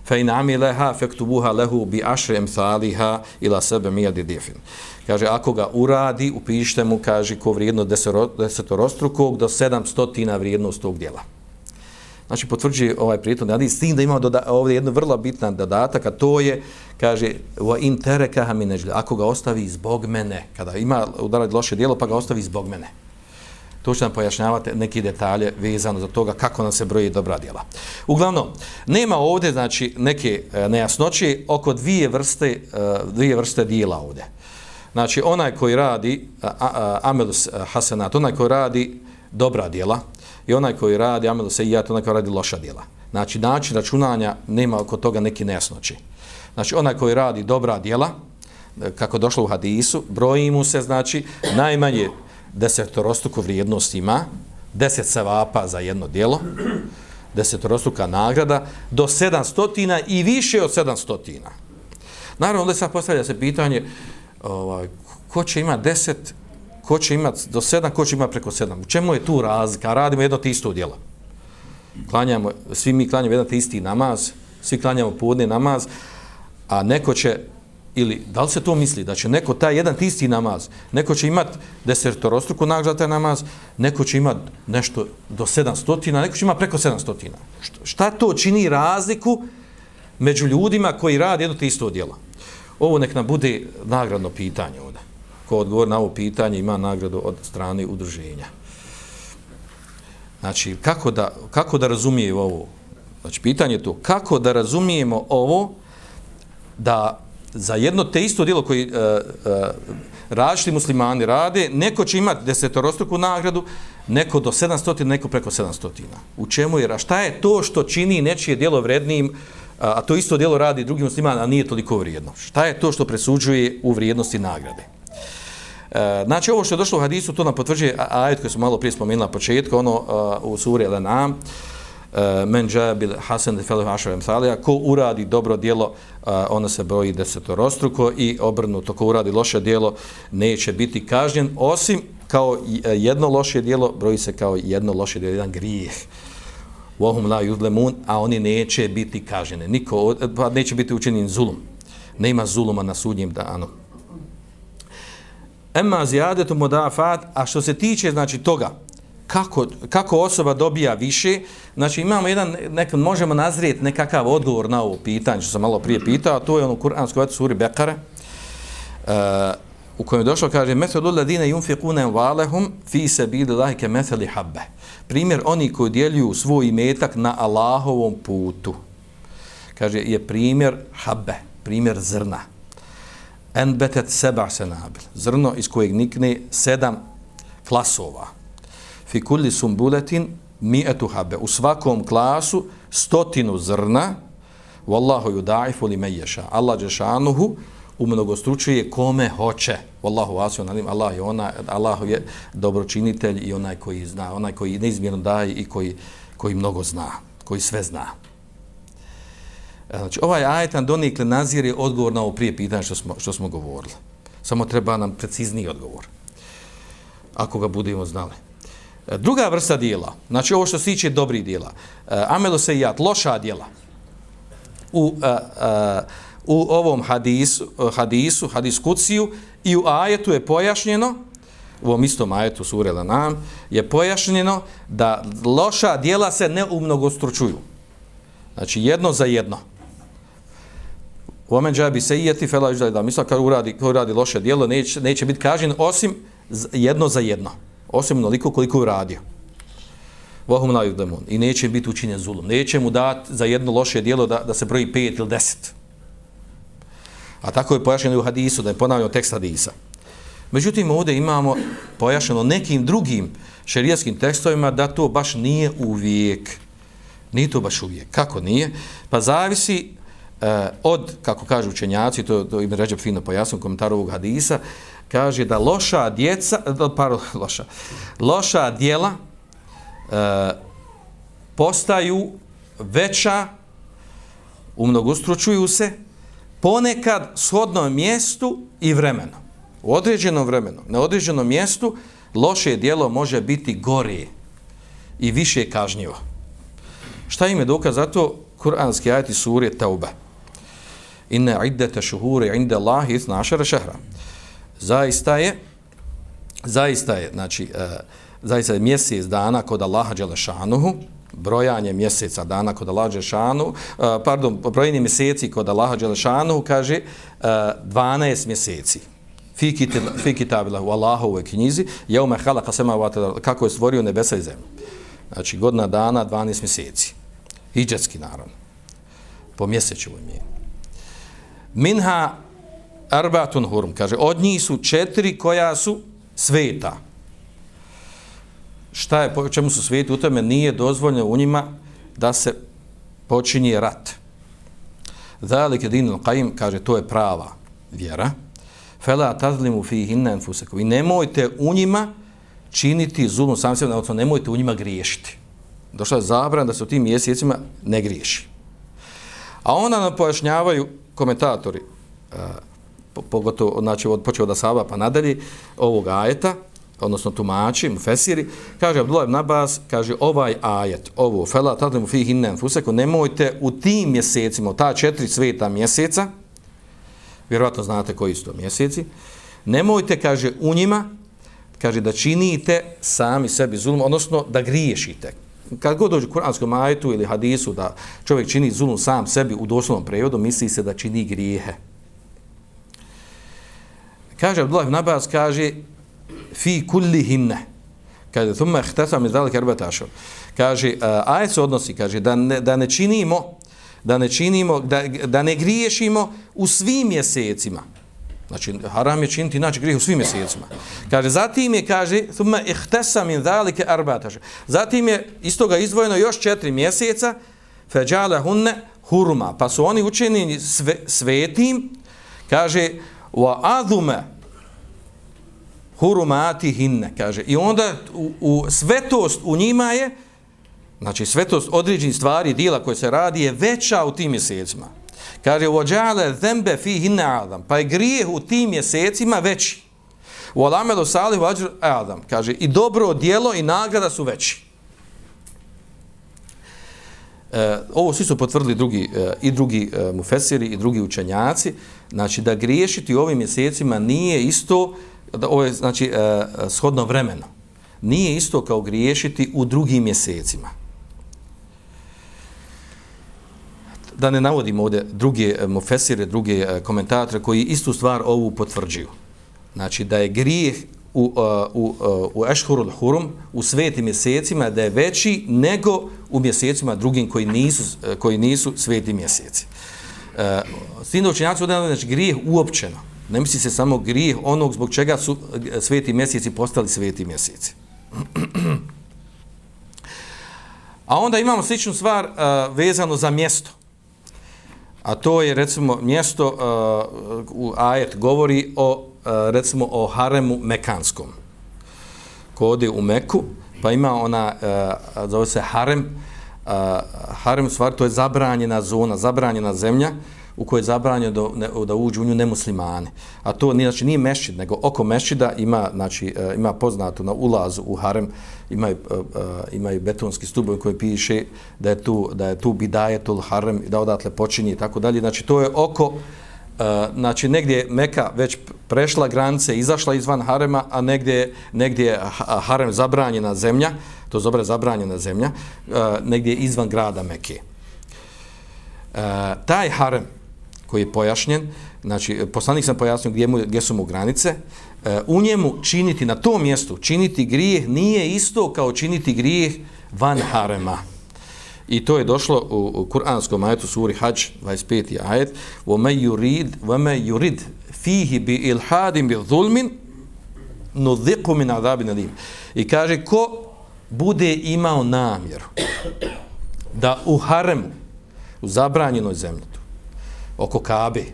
Fe in amilaha faktubuha lahu bi ašre emthaliha ila 700 difin kaže ako ga uradi upišite mu kaže ko vrijedno desetorostrukog do 700 vrijednost tog djela znači potvrđuje ovaj prijeton da s tim da ima doda, ovdje jedno vrlo bitna dodatak a to je kaže wa in terekaha min ajli ako ga ostavi zbog mene kada ima udarati loše djelo pa ga ostavi zbog mene To će nam pojašnjavati neki detalje vezano za toga kako nam se broji dobra djela. Uglavnom, nema ovdje znači, neke e, nejasnoće oko dvije vrste, e, dvije vrste dijela ovdje. Znači, onaj koji radi Amelus Hasanat, onaj koji radi dobra djela i onaj koji radi Amelus Ejat, onaj koji radi loša djela. Znači, način računanja nema oko toga neki nejasnoći. Znači, onaj koji radi dobra djela, e, kako došlo u hadisu, broji mu se, znači, najmanje desetorostuku vrijednost ima, deset savapa za jedno djelo, desetorostuka nagrada, do sedamstotina i više od sedamstotina. Naravno, onda sad postavlja se pitanje, ovaj, ko će ima deset, ko će imati do sedam, ko će imati preko sedam. U čemu je tu razlika? Radimo jedno isto djela. Klanjamo, svi mi klanjamo jedan isti namaz, svi klanjamo podne namaz, a neko će ili da li se to misli da će neko taj jedan isti namaz, neko će imat desertorostruku nagradu za taj namaz, neko će imat nešto do 700, neko će imat preko 700. Šta to čini razliku među ljudima koji rade jedno te isto djelo? Ovo nek nam bude nagradno pitanje ovdje. Ko odgovor na ovo pitanje ima nagradu od strane udruženja. Znači, kako da, kako da razumijemo ovo? Znači, pitanje je to, kako da razumijemo ovo da za jedno te isto djelo koji e, e, uh, uh, različiti muslimani rade, neko će imati desetorostruku nagradu, neko do 700, neko preko 700. U čemu je? A šta je to što čini nečije djelo vrednijim, a to isto djelo radi drugi musliman, a nije toliko vrijedno? Šta je to što presuđuje u vrijednosti nagrade? E, znači, ovo što je došlo u hadisu, to nam potvrđuje ajet koji smo malo prije spomenuli na početku, ono uh, u suri Al-Anam, Eh, men jabil hasan de felu ašarem salija, ko uradi dobro dijelo, uh, e, ono se broji desetorostruko i obrnuto, ko uradi loše dijelo, neće biti kažnjen, osim kao jedno loše dijelo, broji se kao jedno loše dijelo, jedan grijeh. wahum la yudlemun, a oni neće biti kažnjeni. Niko, pa neće biti učinjen zulum. Nema zuluma na sudnjem danu. Ema zijadetu modafat, a što se tiče, znači, toga, kako, kako osoba dobija više, znači imamo jedan, nek, možemo nazrijeti nekakav odgovor na ovo pitanje, što sam malo prije pitao, to je ono kuransko vatu suri Bekare, uh, u kojem je došlo, kaže, metodu ladine yunfiqune valehum fi se bili lahike meteli habbe. Primjer, oni koji djeljuju svoj imetak na Allahovom putu, kaže, je primjer habbe, primjer zrna. Enbetet seba senabil. Zrno iz kojeg nikne sedam klasova fi kulli sumbuletin mi'atu habe. U svakom klasu stotinu zrna, wallahu yudaifu li meješa. Allah džešanuhu umnogostručuje kome hoće. Wallahu vasio nalim, Allah je, ona, Allah je dobročinitelj i onaj koji zna, onaj koji neizmjerno daje i koji, koji mnogo zna, koji sve zna. E, znači, ovaj ajet nam donikle nazire odgovor na ovo prije pitanje što smo, što smo govorili. Samo treba nam precizniji odgovor. Ako ga budemo znali. E, druga vrsta dijela, znači ovo što se tiče dobrih dijela, e, amelo se jat, loša dijela. U, uh, u ovom hadisu, hadisu, hadis kuciju i u ajetu je pojašnjeno, u ovom istom ajetu surela nam, je pojašnjeno da loša dijela se ne umnogostručuju. Znači jedno za jedno. U omen džabi se ijeti fela iždali da misla kad uradi, uradi loše dijelo neće, neće biti kažen osim jedno za jedno. Osim onoliko koliko je uradio. Vahum la yudlamun. I neće biti učinjen zulum. Neće mu dati za jedno loše dijelo da, da se broji pet ili deset. A tako je pojašnjeno u hadisu, da je ponavljeno tekst hadisa. Međutim, ovdje imamo pojašnjeno nekim drugim šerijaskim tekstovima da to baš nije uvijek. Nije to baš uvijek. Kako nije? Pa zavisi Eh, od, kako kažu učenjaci, to, to im ređe fino pojasno komentaru ovog hadisa, kaže da loša djeca, par loša, loša djela e, postaju veća, umnogostručuju se, ponekad shodno mjestu i vremenu. U određenom vremenu, na određenom mjestu, loše dijelo može biti gorije i više kažnjivo. Šta ime dokaz? Zato kuranski ajati suri Tauba. Inne iddete šuhuri inda Allahi itnašara šehra. Zaista je, zaista je, znači, uh, zaista je mjesec dana kod Allaha Đelešanuhu, brojanje mjeseca dana kod Allaha Đelešanu, uh, e, pardon, brojanje mjeseci kod Allaha Đelešanuhu, kaže e, uh, 12 mjeseci. Fi kitabila u Allahovoj knjizi, jeume halaka sema kako je stvorio nebesa i zemlju. Znači, godina dana, 12 mjeseci. Iđetski, naravno. Po mjesečevoj imenu. Minha arbatun hurum, kaže, od njih su četiri koja su sveta šta je, po čemu su sveti? u tome, nije dozvoljeno u njima da se počinje rat. Zalike dinul al-Qaim kaže, to je prava vjera. Fela tazlimu fi hinna enfuseku. I nemojte u njima činiti zulum sam sebi, odnosno nemojte u njima griješiti. Došla je zabran da se u tim mjesecima ne griješi. A onda nam pojašnjavaju komentatori, e, pogotovo, znači, od, počeo da saba pa nadalje, ovog ajeta, odnosno tumači, mufesiri, kaže Abdullah ibn Abbas, kaže ovaj ajet, ovo, fela tadlimu fi hinnen fuseko, nemojte u tim mjesecima, u ta četiri sveta mjeseca, vjerovatno znate koji su to mjeseci, nemojte, kaže, u njima, kaže da činite sami sebi zulum, odnosno da griješite. Kad god dođe u kuranskom ajetu ili hadisu da čovjek čini zulum sam sebi u doslovnom prevodu, misli se da čini grijehe. Kaže Abdullah ibn Abbas, kaže, fi kulli hinne. Kaže, thumma ihtasam iz zalike arbeta. Kaže, e, ajet se odnosi, kaže, da ne, da ne činimo, da ne činimo, da, da ne griješimo u svim mjesecima. Znači, haram je činiti inače grijeh u svim mjesecima. Kaže, zatim je, kaže, thumma ihtasa min zalike arbataš. Zatim je iz toga izdvojeno još četiri mjeseca, feđale hunne hurma. Pa su oni učeni sve, svetim, kaže, wa adume, hurumati hinne, kaže. I onda u, u svetost u njima je, znači svetost određenih stvari, dijela koje se radi, je veća u tim mjesecima. Kaže, vođale zembe fi hinne adam, pa je grijeh u tim mjesecima veći. U alamelu salih vađu adam, kaže, i dobro dijelo i nagrada su veći. E, ovo svi su potvrdili drugi, e, i drugi e, mufesiri i drugi učenjaci, znači da griješiti u ovim mjesecima nije isto da ovo je znači e, shodno vremeno. Nije isto kao griješiti u drugim mjesecima. Da ne navodimo ovdje druge eh, mufesire, druge eh, komentatore koji istu stvar ovu potvrđuju. Znači da je grijeh u, eh, u, u Ešhurul Hurum, u svetim mjesecima, da je veći nego u mjesecima drugim koji nisu, koji nisu sveti mjeseci. S tim da učenjaci odavljaju, znači grijeh uopćeno ne misli se samo grijeh onog zbog čega su sveti mjeseci postali sveti mjeseci. A onda imamo sličnu stvar uh, vezano za mjesto. A to je recimo mjesto uh, u ajet govori o uh, recimo o haremu mekanskom. Ko ode u Meku, pa ima ona uh, zove se harem uh, harem stvar to je zabranjena zona, zabranjena zemlja u kojoj je zabranjeno da, ne, da uđu u nju nemuslimane. A to nije, znači, nije mešćid, nego oko mešćida ima, znači, e, ima poznato na ulazu u harem, imaju, uh, imaju betonski stubovi koji piše da je tu, da je tu bidajetul harem i da odatle počinje i tako dalje. Znači, to je oko, uh, znači, negdje Meka već prešla granice, izašla izvan harema, a negdje, negdje je harem zabranjena zemlja, to je dobra zabranjena zemlja, uh, negdje izvan grada Mekke. Uh, taj harem, koji je pojašnjen, znači poslanik sam pojasnio gdje, mu, gdje su mu granice, e, u njemu činiti na tom mjestu, činiti grijeh nije isto kao činiti grijeh van harema. I to je došlo u, u kuranskom ajetu suri Hajj 25. ajet وَمَا يُرِيد, وَمَا يُرِيد فِيهِ بِإِلْحَادٍ بِظُلْمٍ نُذِقُ مِنْ عَذَابٍ نَدِيمٍ I kaže, ko bude imao namjeru da u haremu, u zabranjenoj zemlji, oko Kabe.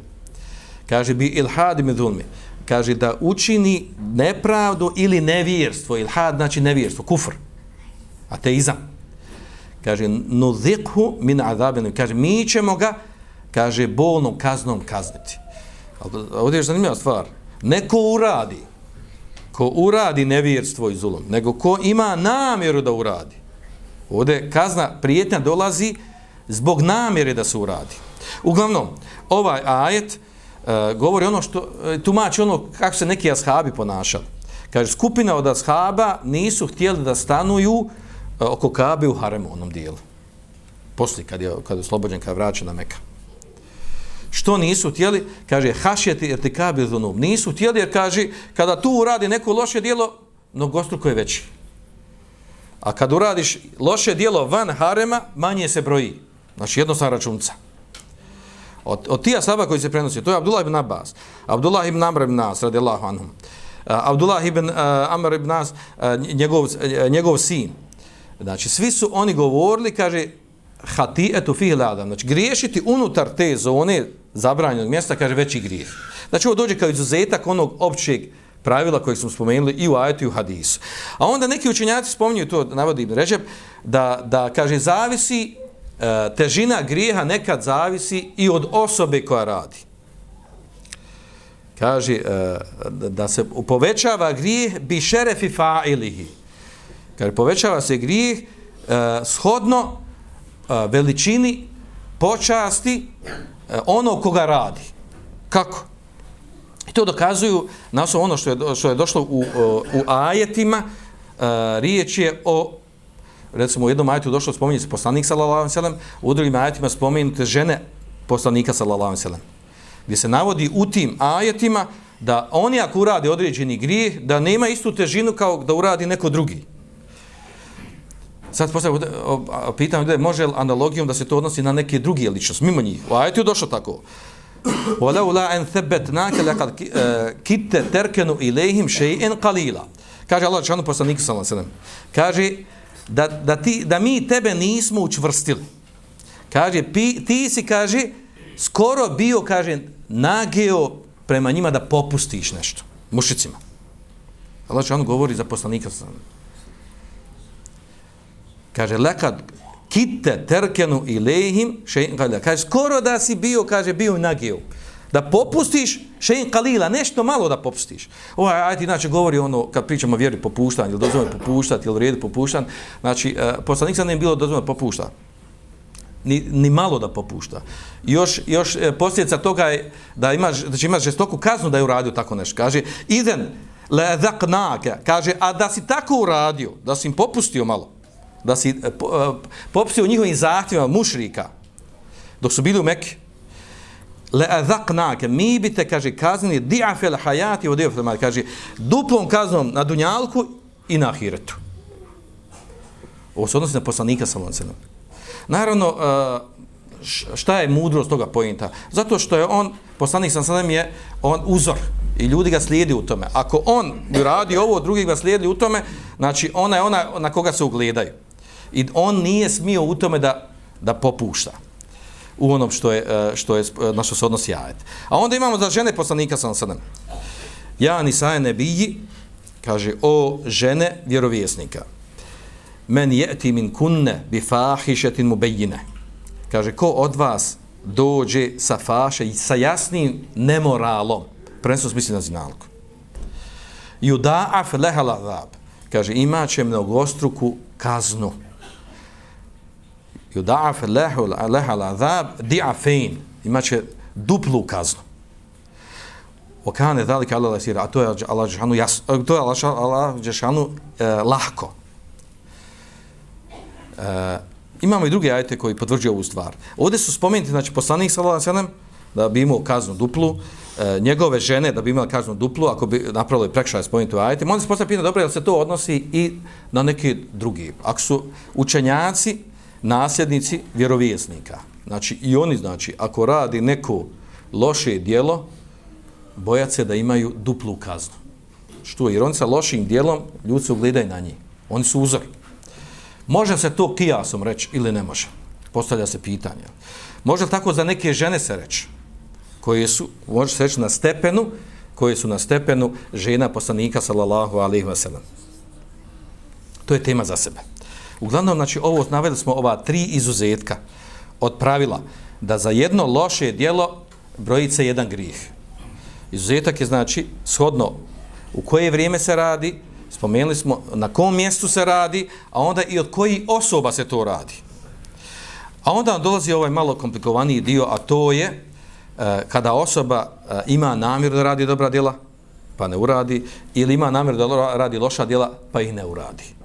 Kaže bi ilhad min zulmi. Kaže da učini nepravdu ili nevjerstvo. Ilhad znači nevjerstvo, kufr. Ateizam. Kaže nuzikhu min azabin. Kaže mi ćemo ga kaže bolnom kaznom kazniti. Ovdje je zanimljiva stvar. Neko uradi ko uradi nevjerstvo i zulom, nego ko ima namjeru da uradi. Ovdje kazna prijetnja dolazi zbog namjere da se uradi. Uglavnom, ovaj ajet e, govori ono što, e, tumači ono kako se neki ashabi ponašali. Kaže, skupina od ashaba nisu htjeli da stanuju e, oko Kabe u haremu, onom dijelu. Poslije, kad je, kad je oslobođen, kad je na Meka. Što nisu htjeli? Kaže, hašjeti jer ti Kabe zunub. Nisu htjeli jer kaže, kada tu uradi neko loše dijelo, mnogostruko je veći. A kad uradiš loše dijelo van harema, manje se broji. Znači, jednostavna računca. Od, od tija saba koji se prenosi, to je Abdullah ibn Abbas, Abdullah ibn Amr ibn Nas, radijallahu anhum, uh, Abdullah ibn uh, Amr ibn Nas, uh, njegov, uh, njegov sin. Znači, svi su oni govorili, kaže, hati etu fih ladam, znači, griješiti unutar te zone zabranjenog mjesta, kaže, veći grijeh. Znači, ovo dođe kao izuzetak onog općeg pravila kojeg smo spomenuli i u ajetu i u hadisu. A onda neki učenjaci spominju to, navodi Ibn Ređeb, da, da, kaže, zavisi E, težina grijeha nekad zavisi i od osobe koja radi. Kaže e, da se povećava grijeh bi šerefi fa'ilihi. Kaže povećava se grijeh e, shodno veličini počasti ono koga radi. Kako? I to dokazuju na osnovu ono što je, što je došlo u, u ajetima, riječ je o recimo u jednom ajetu došlo spominje se poslanik sallallahu alejhi ve sellem, u drugim ajetima spomenute žene poslanika sallallahu alejhi ve sellem. Gdje se navodi u tim ajetima da oni ako urade određeni grijeh, da nema istu težinu kao da uradi neko drugi. Sad postavljamo, pitam da može li analogijom da se to odnosi na neke druge ličnosti, mimo njih. U ajetu je došlo tako. وَلَوْ لَا أَنْ ثَبَّتْنَاكَ لَقَدْ كِتَّ تَرْكَنُ إِلَيْهِمْ شَيْءٍ قَلِيلًا Kaže Allah, čanu poslaniku sallallahu alejhi ve sellem. Kaže, da, da, ti, da mi tebe nismo učvrstili. Kaže, pi, ti si, kaže, skoro bio, kaže, nageo prema njima da popustiš nešto. Mušicima. Allah će on govori za poslanika. Kaže, lekad kitte terkenu ilehim še'in. Kaže, skoro da si bio, kaže, bio nageo da popustiš šein kalila, nešto malo da popustiš. Ovaj ajde inače govori ono, kad pričamo o vjeri popuštanju, ili dozvoljeno popuštati, ili red popuštan, znači, uh, poslanik sam ne bilo dozvoljeno popušta. Ni, ni malo da popušta. Još, još e, posljedica toga je da, imaš, da će imaš žestoku kaznu da je uradio tako nešto. Kaže, idem, le zaknake, kaže, a da si tako uradio, da si im popustio malo, da si uh, popustio njihovim zahtjevima mušrika, dok su bili u Mekke, le azaknake, mi bi te kaže kaznili di'afel hayati wa di'afel mali, kaže duplom kaznom na dunjalku i na ahiretu. Ovo se odnosi na poslanika sallallahu naravno uh, šta je mudrost toga poenta zato što je on poslanik sallallahu je on uzor i ljudi ga slijedi u tome. Ako on radi ovo drugi ga slijedi u tome znači ona je ona na koga se ugledaju. I on nije smio u tome da da popušta u onom što je, e, što je e, na što se odnosi ajet. A onda imamo za žene poslanika sam sadem. Ja ni saje ne biji, kaže, o žene vjerovjesnika. Men jeti min kunne bi fahišetin mu bejine. Kaže, ko od vas dođe sa faše i sa jasnim nemoralom, prvenstveno smisli na zinalku. Juda'af lehala azab. Kaže, imaće mnogostruku kaznu. Juda'af lehal azab di'afein. Imat će duplu kaznu. Okane dalike Allah lasira, a to je Allah Žešanu, to je Allah Žešanu eh, lahko. Eh, imamo i druge ajete koji potvrđuju ovu stvar. Ovdje su spomenuti, znači, poslanik sallallahu alejhi da bi imao kaznu duplu, e, njegove žene da bi imala kaznu duplu, ako bi napravili prekšaj spomenuti u ajete, Onda se postavlja pitanje, dobro, je li se to odnosi i na neki drugi? Ako su učenjaci, nasljednici vjerovjesnika. znači i oni, znači, ako radi neko loše dijelo, bojat se da imaju duplu kaznu. Što? Jer oni sa lošim dijelom, ljudi se ugledaju na njih. Oni su uzor. Može se to kijasom reći ili ne može? Postavlja se pitanje. Može tako za neke žene se reći? Koje su, može se reći na stepenu, koje su na stepenu žena poslanika, sallallahu alaihi wa sallam. To je tema za sebe. Uglavnom, znači, ovo naveli smo ova tri izuzetka od pravila da za jedno loše dijelo brojice jedan grih. Izuzetak je, znači, shodno u koje vrijeme se radi, spomenuli smo na kom mjestu se radi, a onda i od koji osoba se to radi. A onda dolazi ovaj malo komplikovaniji dio, a to je e, kada osoba e, ima namjer da radi dobra djela, pa ne uradi, ili ima namjer da radi loša djela, pa ih ne uradi.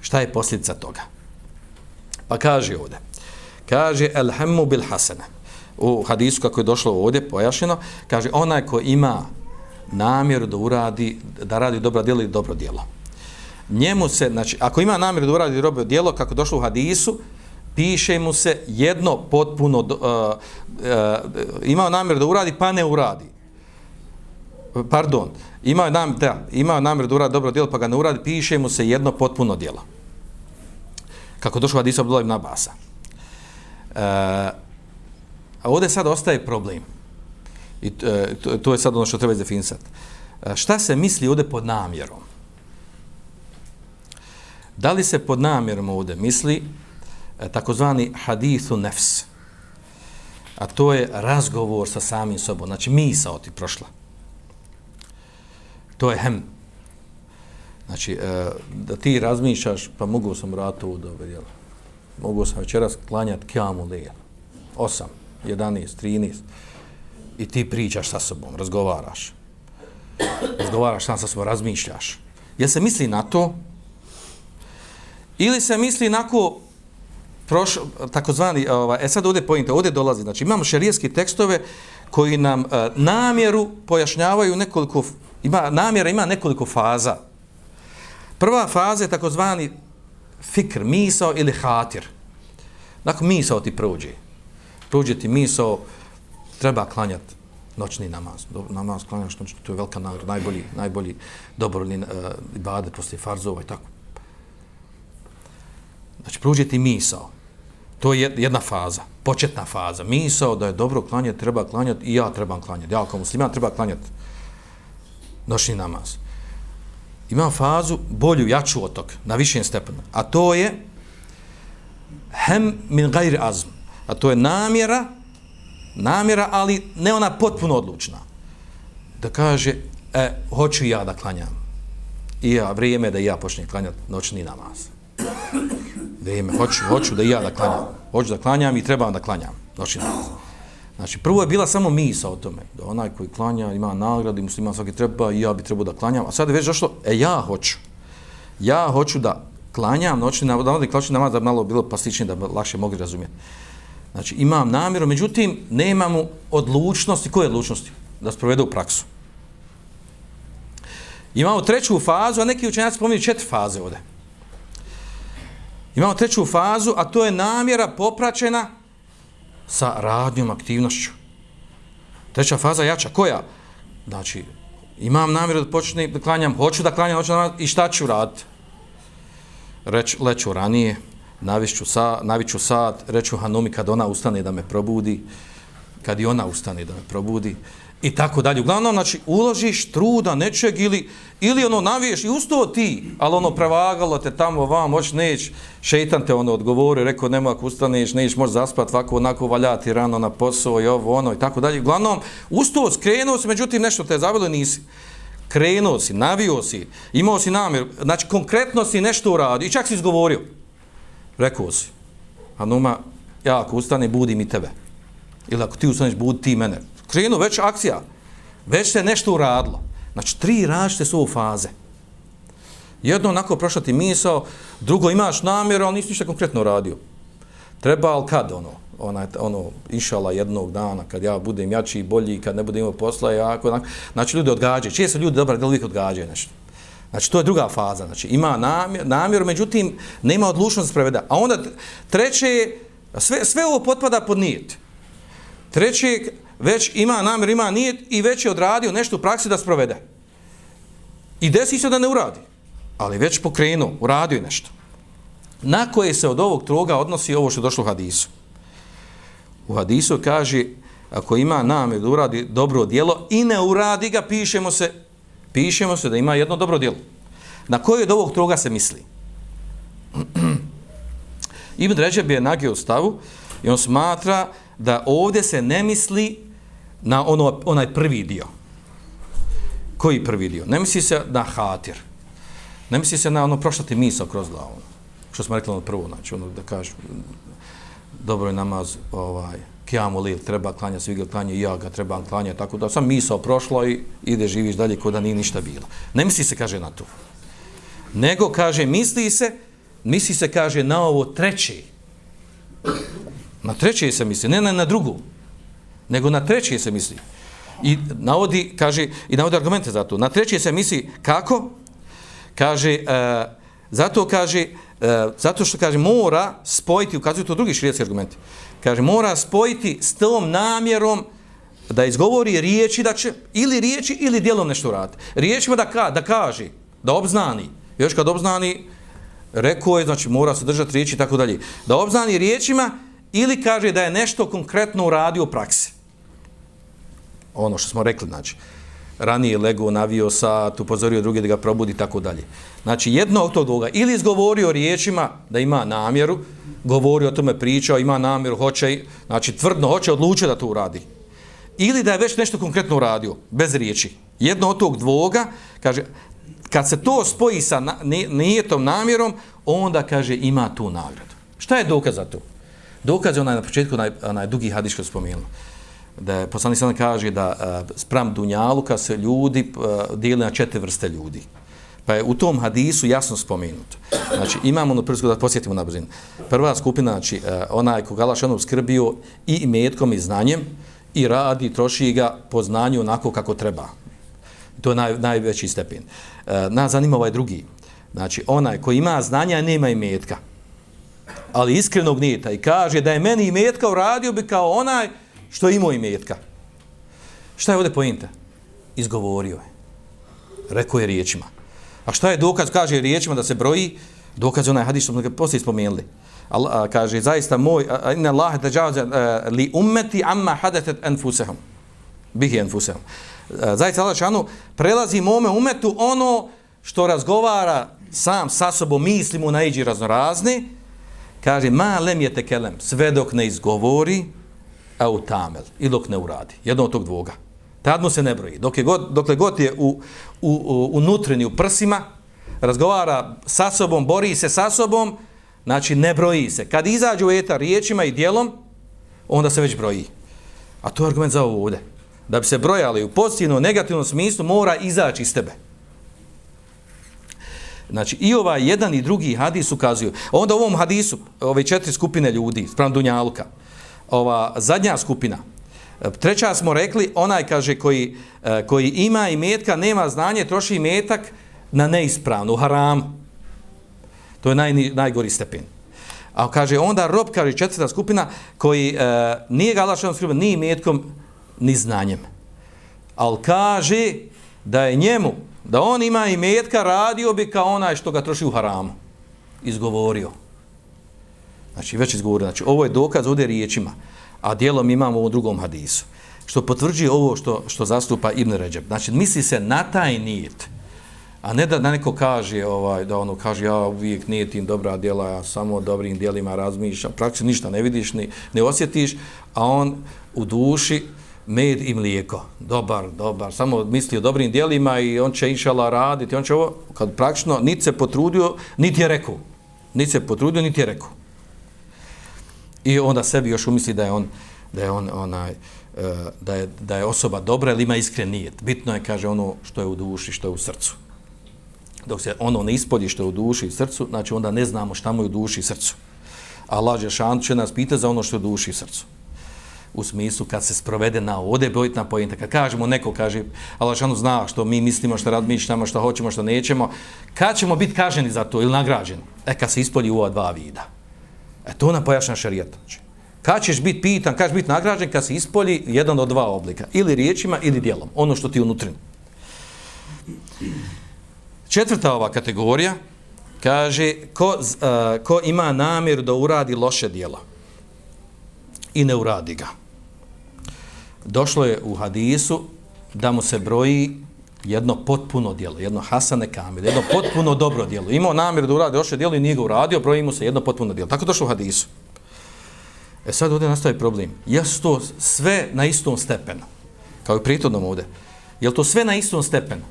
Šta je posljedica toga? Pa kaže ovdje, kaže elhemmu bil hasene, u hadisu kako je došlo ovdje pojašnjeno, kaže onaj ko ima namjeru da uradi, da radi dobro djelo ili dobro djelo. Njemu se, znači, ako ima namjeru da uradi dobro djelo, kako došlo u hadisu, piše mu se jedno potpuno, uh, uh, ima namjeru da uradi, pa ne uradi. Pardon, ima nam, da, ima namjeru da uradi dobro djelo, pa ga ne uradi, piše mu se jedno potpuno djelo. Kako došlo Hadisa Abdullah ibn Abasa. E, a ovdje sad ostaje problem. I e, to, to je sad ono što treba izdefinisati. E, šta se misli ovdje pod namjerom? Da li se pod namjerom ovdje misli e, takozvani hadithu nefs? A to je razgovor sa samim sobom. Znači, misa oti prošla. To je hem. Znači, e, da ti razmišljaš, pa mogu sam vrati ovo dobro jel? Mogu sam večeras klanjati kjamu lije. Osam, jedanest, trinest. I ti pričaš sa sobom, razgovaraš. Razgovaraš sam sa sobom, razmišljaš. Jel se misli na to? Ili se misli nako proš, takozvani, e, ovaj, e sad ovdje pojinte, ovdje dolazi, znači imamo šerijski tekstove koji nam e, namjeru pojašnjavaju nekoliko, ima, namjera ima nekoliko faza. Prva faza je takozvani fikr, misao ili hatir. Nakon misao ti prođe. Prođe ti misao, treba klanjati noćni namaz. Do, namaz klanjaš noćni, to je velika nagrada, najbolji, najbolji dobroljni uh, e, ibadet poslije farzova i tako. Znači, prođe ti misao. To je jedna faza, početna faza. Misao da je dobro klanjati, treba klanjati i ja trebam klanjati. Ja kao musliman treba klanjati noćni namaz. Ima fazu bolju, jaču od tog, na višem stepenu. A to je hem min gajri azm. A to je namjera, namjera, ali ne ona potpuno odlučna. Da kaže, e, hoću ja da klanjam. I ja, vrijeme da ja počnem klanjati noćni namaz vrijeme, hoću, hoću da ja da klanjam. Hoću da klanjam i trebam da klanjam. noćni namaz. Znači, prvo je bila samo misa o tome, da onaj koji klanja ima nagradu i musliman svaki treba i ja bi trebao da klanjam. A sad je već došlo, e ja hoću. Ja hoću da klanjam noćni namaz, da onda klačni namaz da bi malo bilo plastičnije, da bi lakše mogli razumjeti. Znači, imam namjeru, međutim, nemamo odlučnosti. Koje odlučnosti? Da sprovede u praksu. Imamo treću fazu, a neki učenjaci spominju četiri faze ovdje. Imamo treću fazu, a to je namjera popraćena sa radnjom aktivnošću. Treća faza jača. Koja? Znači, imam namjeru da počne da klanjam, hoću da klanjam, hoću da i šta ću raditi? Reć, leću ranije, navišću sa, naviću sad, reću Hanumi kad ona ustane da me probudi, kad i ona ustane da me probudi i tako dalje. Uglavnom, znači, uložiš truda nečeg ili, ili ono naviješ i ustao ti, ali ono prevagalo te tamo vam, moć neć, šeitan te ono odgovori, rekao, nema ako ustaneš, neć, može zaspat, ovako, onako valjati rano na posao i ovo, ono i tako dalje. Uglavnom, ustao, skrenuo se, međutim, nešto te zavilo nisi. Krenuo si, navio si, imao si namjer, znači, konkretno si nešto uradio i čak si izgovorio. Rekao si, Anuma, ja ako ustane, budi mi tebe. Ili ako ti ustaneš, budi ti mene krenu već akcija, već se nešto uradilo. Znači, tri različite su u faze. Jedno onako prošla ti misao, drugo imaš namjeru, ali nisi ništa konkretno radio. Treba, ali kad ono? Ona, ono, išala jednog dana, kad ja budem jači i bolji, kad ne budem imao posla, jako, onako. Znači, ljudi odgađaju. Čije se ljudi dobra, da uvijek odgađaju nešto? Znači, to je druga faza. Znači, ima namjer, namjeru, međutim, nema odlučnost da spreveda. A onda treće, sve, sve ovo potpada pod nijet. Treće, već ima namjer, ima nijet i već je odradio nešto u praksi da sprovede. I desi se da ne uradi, ali već pokrenuo, uradio je nešto. Na koje se od ovog troga odnosi ovo što je došlo u hadisu? U hadisu kaže, ako ima namjer da uradi dobro djelo i ne uradi ga, pišemo se, pišemo se da ima jedno dobro djelo. Na koje od ovog troga se misli? Ibn Ređeb je nagio stavu i on smatra da ovdje se ne misli na ono, onaj prvi dio. Koji prvi dio? Ne misli se na hatir. Ne misli se na ono prošlati misao kroz glavu. Što smo rekli ono prvo, znači ono da kažu dobro je namaz, ovaj, kiamu lil, treba klanja svigel, klanja i ja ga treba klanja, tako da sam misao prošlo i ide živiš dalje kod da nije ništa bilo. Ne misli se, kaže, na to. Nego, kaže, misli se, misli se, kaže, na ovo treće. Na treće se misli, ne na, na drugu nego na treće se misli. I navodi, kaže, i navodi argumente za to. Na treće se misli kako? Kaže, e, zato kaže, e, zato što kaže, mora spojiti, ukazuju to drugi širijetski argumenti, kaže, mora spojiti s tom namjerom da izgovori riječi da će, ili riječi, ili dijelom nešto raditi. Riječima da, ka, da kaže, da obznani, još kad obznani, rekao je, znači mora se držati riječi i tako dalje, da obznani riječima ili kaže da je nešto konkretno uradio u praksi ono što smo rekli, znači, ranije lego, navio sat, upozorio druge da ga probudi, tako dalje. Znači, jedno od tog dvoga, ili izgovorio riječima da ima namjeru, govori o tome pričao, ima namjeru, hoće, znači, tvrdno hoće, odlučio da to uradi. Ili da je već nešto konkretno uradio, bez riječi. Jedno od tog dvoga, kaže, kad se to spoji sa nijetom namjerom, onda, kaže, ima tu nagradu. Šta je dokaz za to? Dokaz je onaj na početku, onaj, onaj dugi hadiš koji spomenuo da je poslanik sada kaže da uh, spram Dunjaluka se ljudi uh, dijeli na četiri vrste ljudi. Pa je u tom hadisu jasno spomenuto. Znači, imamo ono prvo da posjetimo na brzinu. Prva skupina, znači, uh, onaj koga Allah šanom skrbio i metkom i znanjem i radi, troši ga po znanju onako kako treba. To je naj, najveći stepen. Uh, nas zanima ovaj drugi. Znači, onaj koji ima znanja, nema i metka. Ali iskrenog nijeta i kaže da je meni i metka uradio bi kao onaj što je imao imetka. Šta je ovdje pojinta? Izgovorio je. Rekao je riječima. A šta je dokaz, kaže riječima da se broji, dokaz je onaj hadis što smo ga poslije spomenuli. Allah, kaže, zaista moj, inna Allah da džaze li ummeti amma hadetet enfusehom. Bihi enfusehom. E, zaista Allah šanu, prelazi mome umetu ono što razgovara sam sa sobom, misli mu na iđi raznorazni, kaže, ma lem je tekelem, sve dok ne izgovori, au tamel, i dok ne uradi. Jedno od tog dvoga. Tad mu se ne broji. Dok je god, dokle god je u, u, u, unutreni, u prsima, razgovara sa sobom, bori se sa sobom, znači ne broji se. Kad izađe u etar riječima i dijelom, onda se već broji. A to je argument za ovo ovdje. Da bi se brojali u pozitivnom, negativnom smislu, mora izaći iz tebe. Znači, i ovaj jedan i drugi hadis ukazuju. Onda u ovom hadisu, ove četiri skupine ljudi, sprem Dunjaluka, ova zadnja skupina. E, treća smo rekli, onaj kaže koji, e, koji ima i metka, nema znanje, troši metak na neispravnu, haram. To je naj, najgori stepen. A kaže, onda rob, kaže četvrta skupina, koji e, nije ga Allah skriba ni metkom, ni znanjem. Ali kaže da je njemu, da on ima i metka, radio bi kao onaj što ga troši u haramu. Izgovorio. Znači, već izgovorio. Znači, ovo je dokaz ovdje riječima. a dijelom imamo u drugom hadisu. Što potvrđuje ovo što, što zastupa Ibn Ređeb. Znači, misli se na taj nijet, a ne da, da neko kaže, ovaj, da ono kaže, ja uvijek nijetim dobra djela, ja samo dobrim djelima razmišljam, praktično ništa ne vidiš, ni, ne osjetiš, a on u duši, med i mlijeko. Dobar, dobar. Samo misli o dobrim djelima i on će inšala raditi. On će ovo, kad praktično, niti se potrudio, niti je rekao. Niti se potrudio, niti je rekao. I onda sebi još umisli da je on, da je on onaj, e, da je, da je osoba dobra ili ima iskren nijet. Bitno je, kaže, ono što je u duši, što je u srcu. Dok se ono ne ispolji što je u duši i srcu, znači onda ne znamo šta mu je u duši i srcu. Allah Žešan će nas pita za ono što je u duši i srcu u smislu kad se sprovede na ode bojitna pojenta, kad kažemo neko kaže, Allah zna što mi mislimo, što razmišljamo, što hoćemo, što nećemo, kad ćemo biti kaženi za to ili nagrađeni? E, kad se ispolji u ova dva vida. E, to nam pojašnja šarijeta. Znači, kad ćeš biti pitan, kad ćeš biti nagrađen, kad se ispolji jedan od dva oblika, ili riječima ili dijelom, ono što ti unutrin. Četvrta ova kategorija, kaže, ko, uh, ko ima namjeru da uradi loše dijelo i ne uradi ga došlo je u hadisu da mu se broji jedno potpuno djelo, jedno hasane kamil, jedno potpuno dobro djelo. Imao namjer da uradi loše djelo i nije ga uradio, broji mu se jedno potpuno djelo. Tako došlo u hadisu. E sad ovdje nastaje problem. Je to sve na istom stepenu? Kao i pritodnom ovdje. Je to sve na istom stepenu?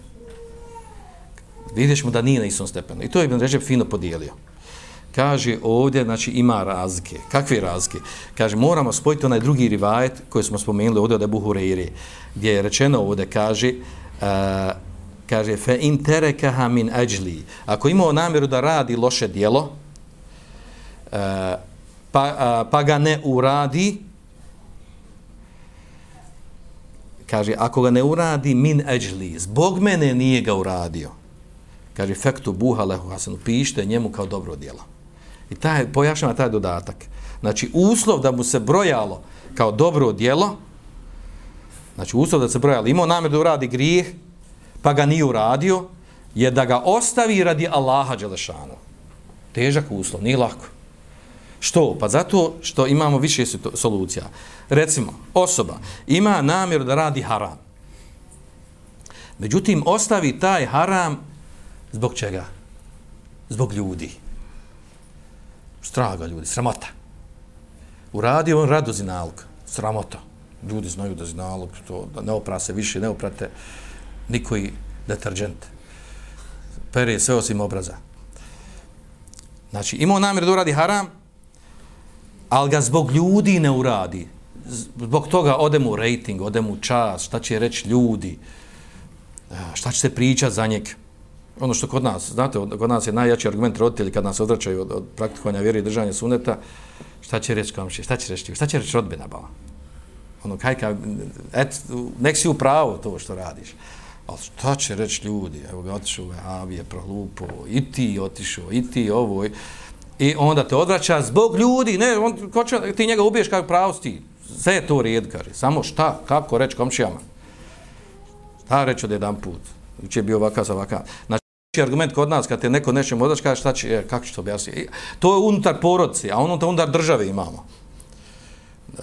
Vidjet da nije na istom stepenu. I to je Ibn Režep fino podijelio kaže ovdje, znači ima razlike. Kakve razlike? Kaže, moramo spojiti onaj drugi rivajet koji smo spomenuli ovdje od Ebu Hureyri, gdje je rečeno ovdje, kaže, a, kaže, fe interekaha min ajli. Ako imao namjeru da radi loše djelo a, eh, pa, a, pa ga ne uradi, kaže, ako ga ne uradi min ajli, zbog mene nije ga uradio. Kaže, fektu buha lehu hasanu, pište njemu kao dobro djelo I taj, pojašnjava taj dodatak. Znači, uslov da mu se brojalo kao dobro djelo, znači uslov da se brojalo, imao namjer da uradi grijeh, pa ga nije uradio, je da ga ostavi radi Allaha Đelešanu. Težak uslov, nije lako. Što? Pa zato što imamo više solucija. Recimo, osoba ima namjer da radi haram. Međutim, ostavi taj haram zbog čega? Zbog ljudi. Straga ljudi, sramota. Uradio on rado zinalog, sramota. Ljudi znaju da zinalog, to, da ne opra se više, ne oprate nikoji deterđent. Pere sve osim obraza. Znači, imao namjer da uradi haram, ali ga zbog ljudi ne uradi. Zbog toga ode mu rating, ode mu čas, šta će reći ljudi, šta će se pričati za njeg ono što kod nas, znate, kod nas je najjači argument roditelji kad nas odvraćaju od, od praktikovanja vjere i držanja suneta, šta će reći komši, šta će reći, šta će reći rodbina bala? Ono, kajka, et, nek si upravo to što radiš. Ali šta će reći ljudi, evo ga otišao u Vehavije, prohlupo, i ti otišao, i ti ovo, i, i onda te odvraća zbog ljudi, ne, on, ko će, ti njega ubiješ kako pravo ti, sve je to red, kaže, samo šta, kako reći komšijama? Šta reći od jedan put? Uče je bio ovakav za ovakav. Znači, argument kod nas kad te neko nečem odač kaže šta će, e, kako će to objasniti? E, to je unutar porodci, a ono to unutar države imamo.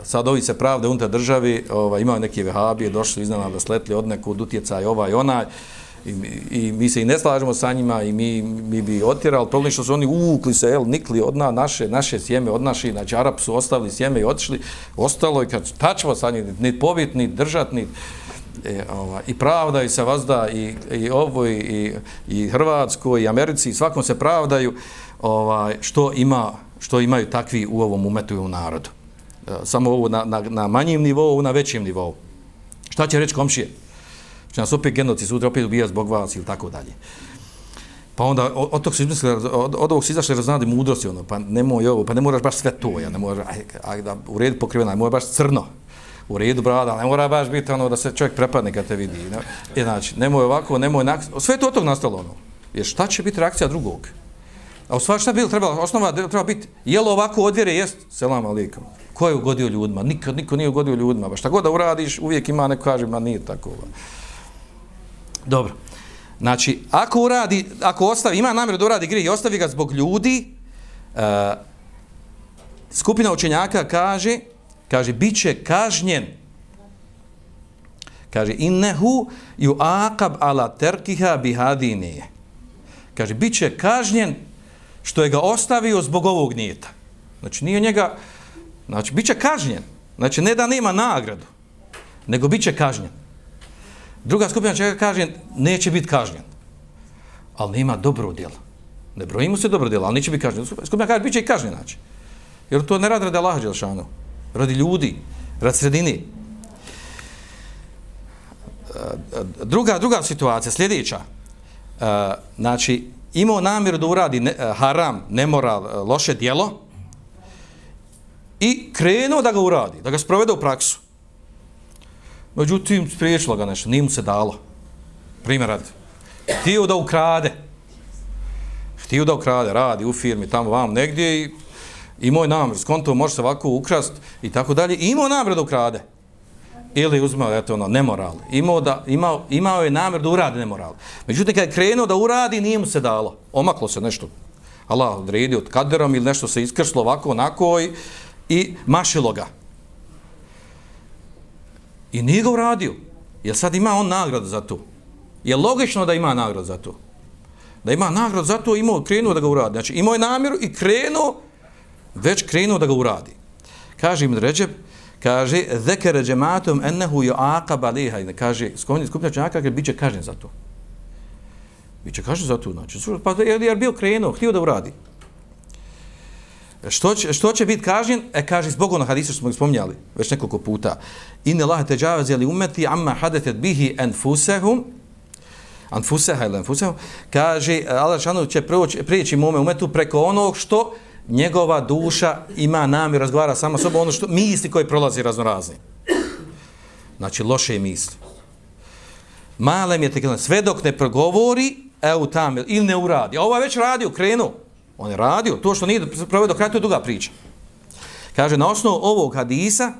Sad ovi se pravde unutar državi, ovaj, imaju neki vehabije, došli iznana da sletli od nekud utjecaj ovaj i onaj, I, i mi se i ne slažemo sa njima i mi, mi bi otjerali, problem što su oni uvukli se, el, nikli od na, naše, naše sjeme, od naši, znači Arab su ostavili sjeme i otišli, ostalo i kad tačemo sa njim, ni pobit, ni držat, ni, e, ova, i pravda i se vazda i, i ovo i, i Hrvatskoj i Americi i svakom se pravdaju ovaj, što ima što imaju takvi u ovom umetu i u narodu. E, samo ovo na, na, na manjim nivou, na većim nivou. Šta će reći komšije? Znači nas opet genocid sutra opet ubija zbog vas ili tako dalje. Pa onda od, od tog se izmislili, od, od ovog su izašli raznadi mudrosti, ono, pa nemoj ovo, pa ne moraš baš sve to, ja ne moraš, aj, aj, da, u redu pokrivena, ne moraš baš crno, u redu, brada, ne mora baš biti ono da se čovjek prepadne kad te vidi. Ne? E, znači, nemoj ovako, nemoj nak... Sve to od tog nastalo ono. Jer šta će biti reakcija drugog? A u stvari šta bilo trebalo? Osnova treba biti, je li ovako odvjere, jest, selam alikom. Ko je ugodio ljudima? Nikad niko nije ugodio ljudima. Ba šta god da uradiš, uvijek ima neko kaže, ma nije tako. Ba. Dobro. Znači, ako uradi, ako ostavi, ima namjer da uradi grije i ostavi ga zbog ljudi, uh, skupina učenjaka kaže, kaže, bit će kažnjen. Kaže, innehu ju aqab ala terkiha bihadinije. Kaže, bit će kažnjen što je ga ostavio zbog ovog nijeta. Znači, nije njega, znači, bit će kažnjen. Znači, ne da nema nagradu, nego bit će kažnjen. Druga skupina čega kažnjen, neće biti kažnjen. Ali nema dobro djela. Ne brojimo se dobro djela, ali neće biti kažnjen. Skupina kaže, bit će i kažnjen, znači. Jer to ne radi radi Allah Đelšanu. Radi ljudi, radi sredini. E, druga, druga situacija, sljedeća. E, znači, imao namjeru da uradi ne, eh, haram, nemoral, eh, loše dijelo i krenuo da ga uradi, da ga sprovede u praksu. Međutim, spriječilo ga nešto, nije mu se dalo. Primjer radi. Htio da ukrade. Htio da ukrade, radi u firmi, tamo vam negdje i imao je namjer, skonto može se ovako ukrast i tako dalje. I imao namjer da ukrade. Ili uzmao, eto ono, nemoral. Imao, da, imao, imao je namjer da uradi nemoral. Međutim, kad je krenuo da uradi, nije mu se dalo. Omaklo se nešto. Allah odredio od kaderom ili nešto se iskrslo ovako, onako i, i mašilo ga. I nije ga uradio. Jer sad ima on nagradu za to. Je logično da ima nagradu za to. Da ima nagradu za to, imao krenuo da ga uradi. Znači, imao je namjeru i krenuo, već krenuo da ga uradi. Kaže im Ređeb, kaže, zekere džematom ennehu jo aliha. Kaže, skupnja, skupnja čanaka, kaže, bit će kažen za to. Biće kažen za to. Znači, pa jer, jer bio krenuo, htio da uradi. Što će, što će biti kažnjen? E, kaže, zbog onog hadisa što smo ga spominjali već nekoliko puta. Inne lahe te džavazeli umeti amma hadetet bihi enfusehum anfuseha ili enfusehum kaže, Allah šanu će prijeći mome umetu preko onog što njegova duša ima namjer razgovara sama sobom, ono što misli koji prolazi raznorazni. Znači, loše misli. Malem je tekelen, sve dok ne progovori, evo tam, ili ne uradi. A ovo je već radio, krenuo. On je radio, to što nije proveo do kraja, to je druga priča. Kaže, na osnovu ovog hadisa,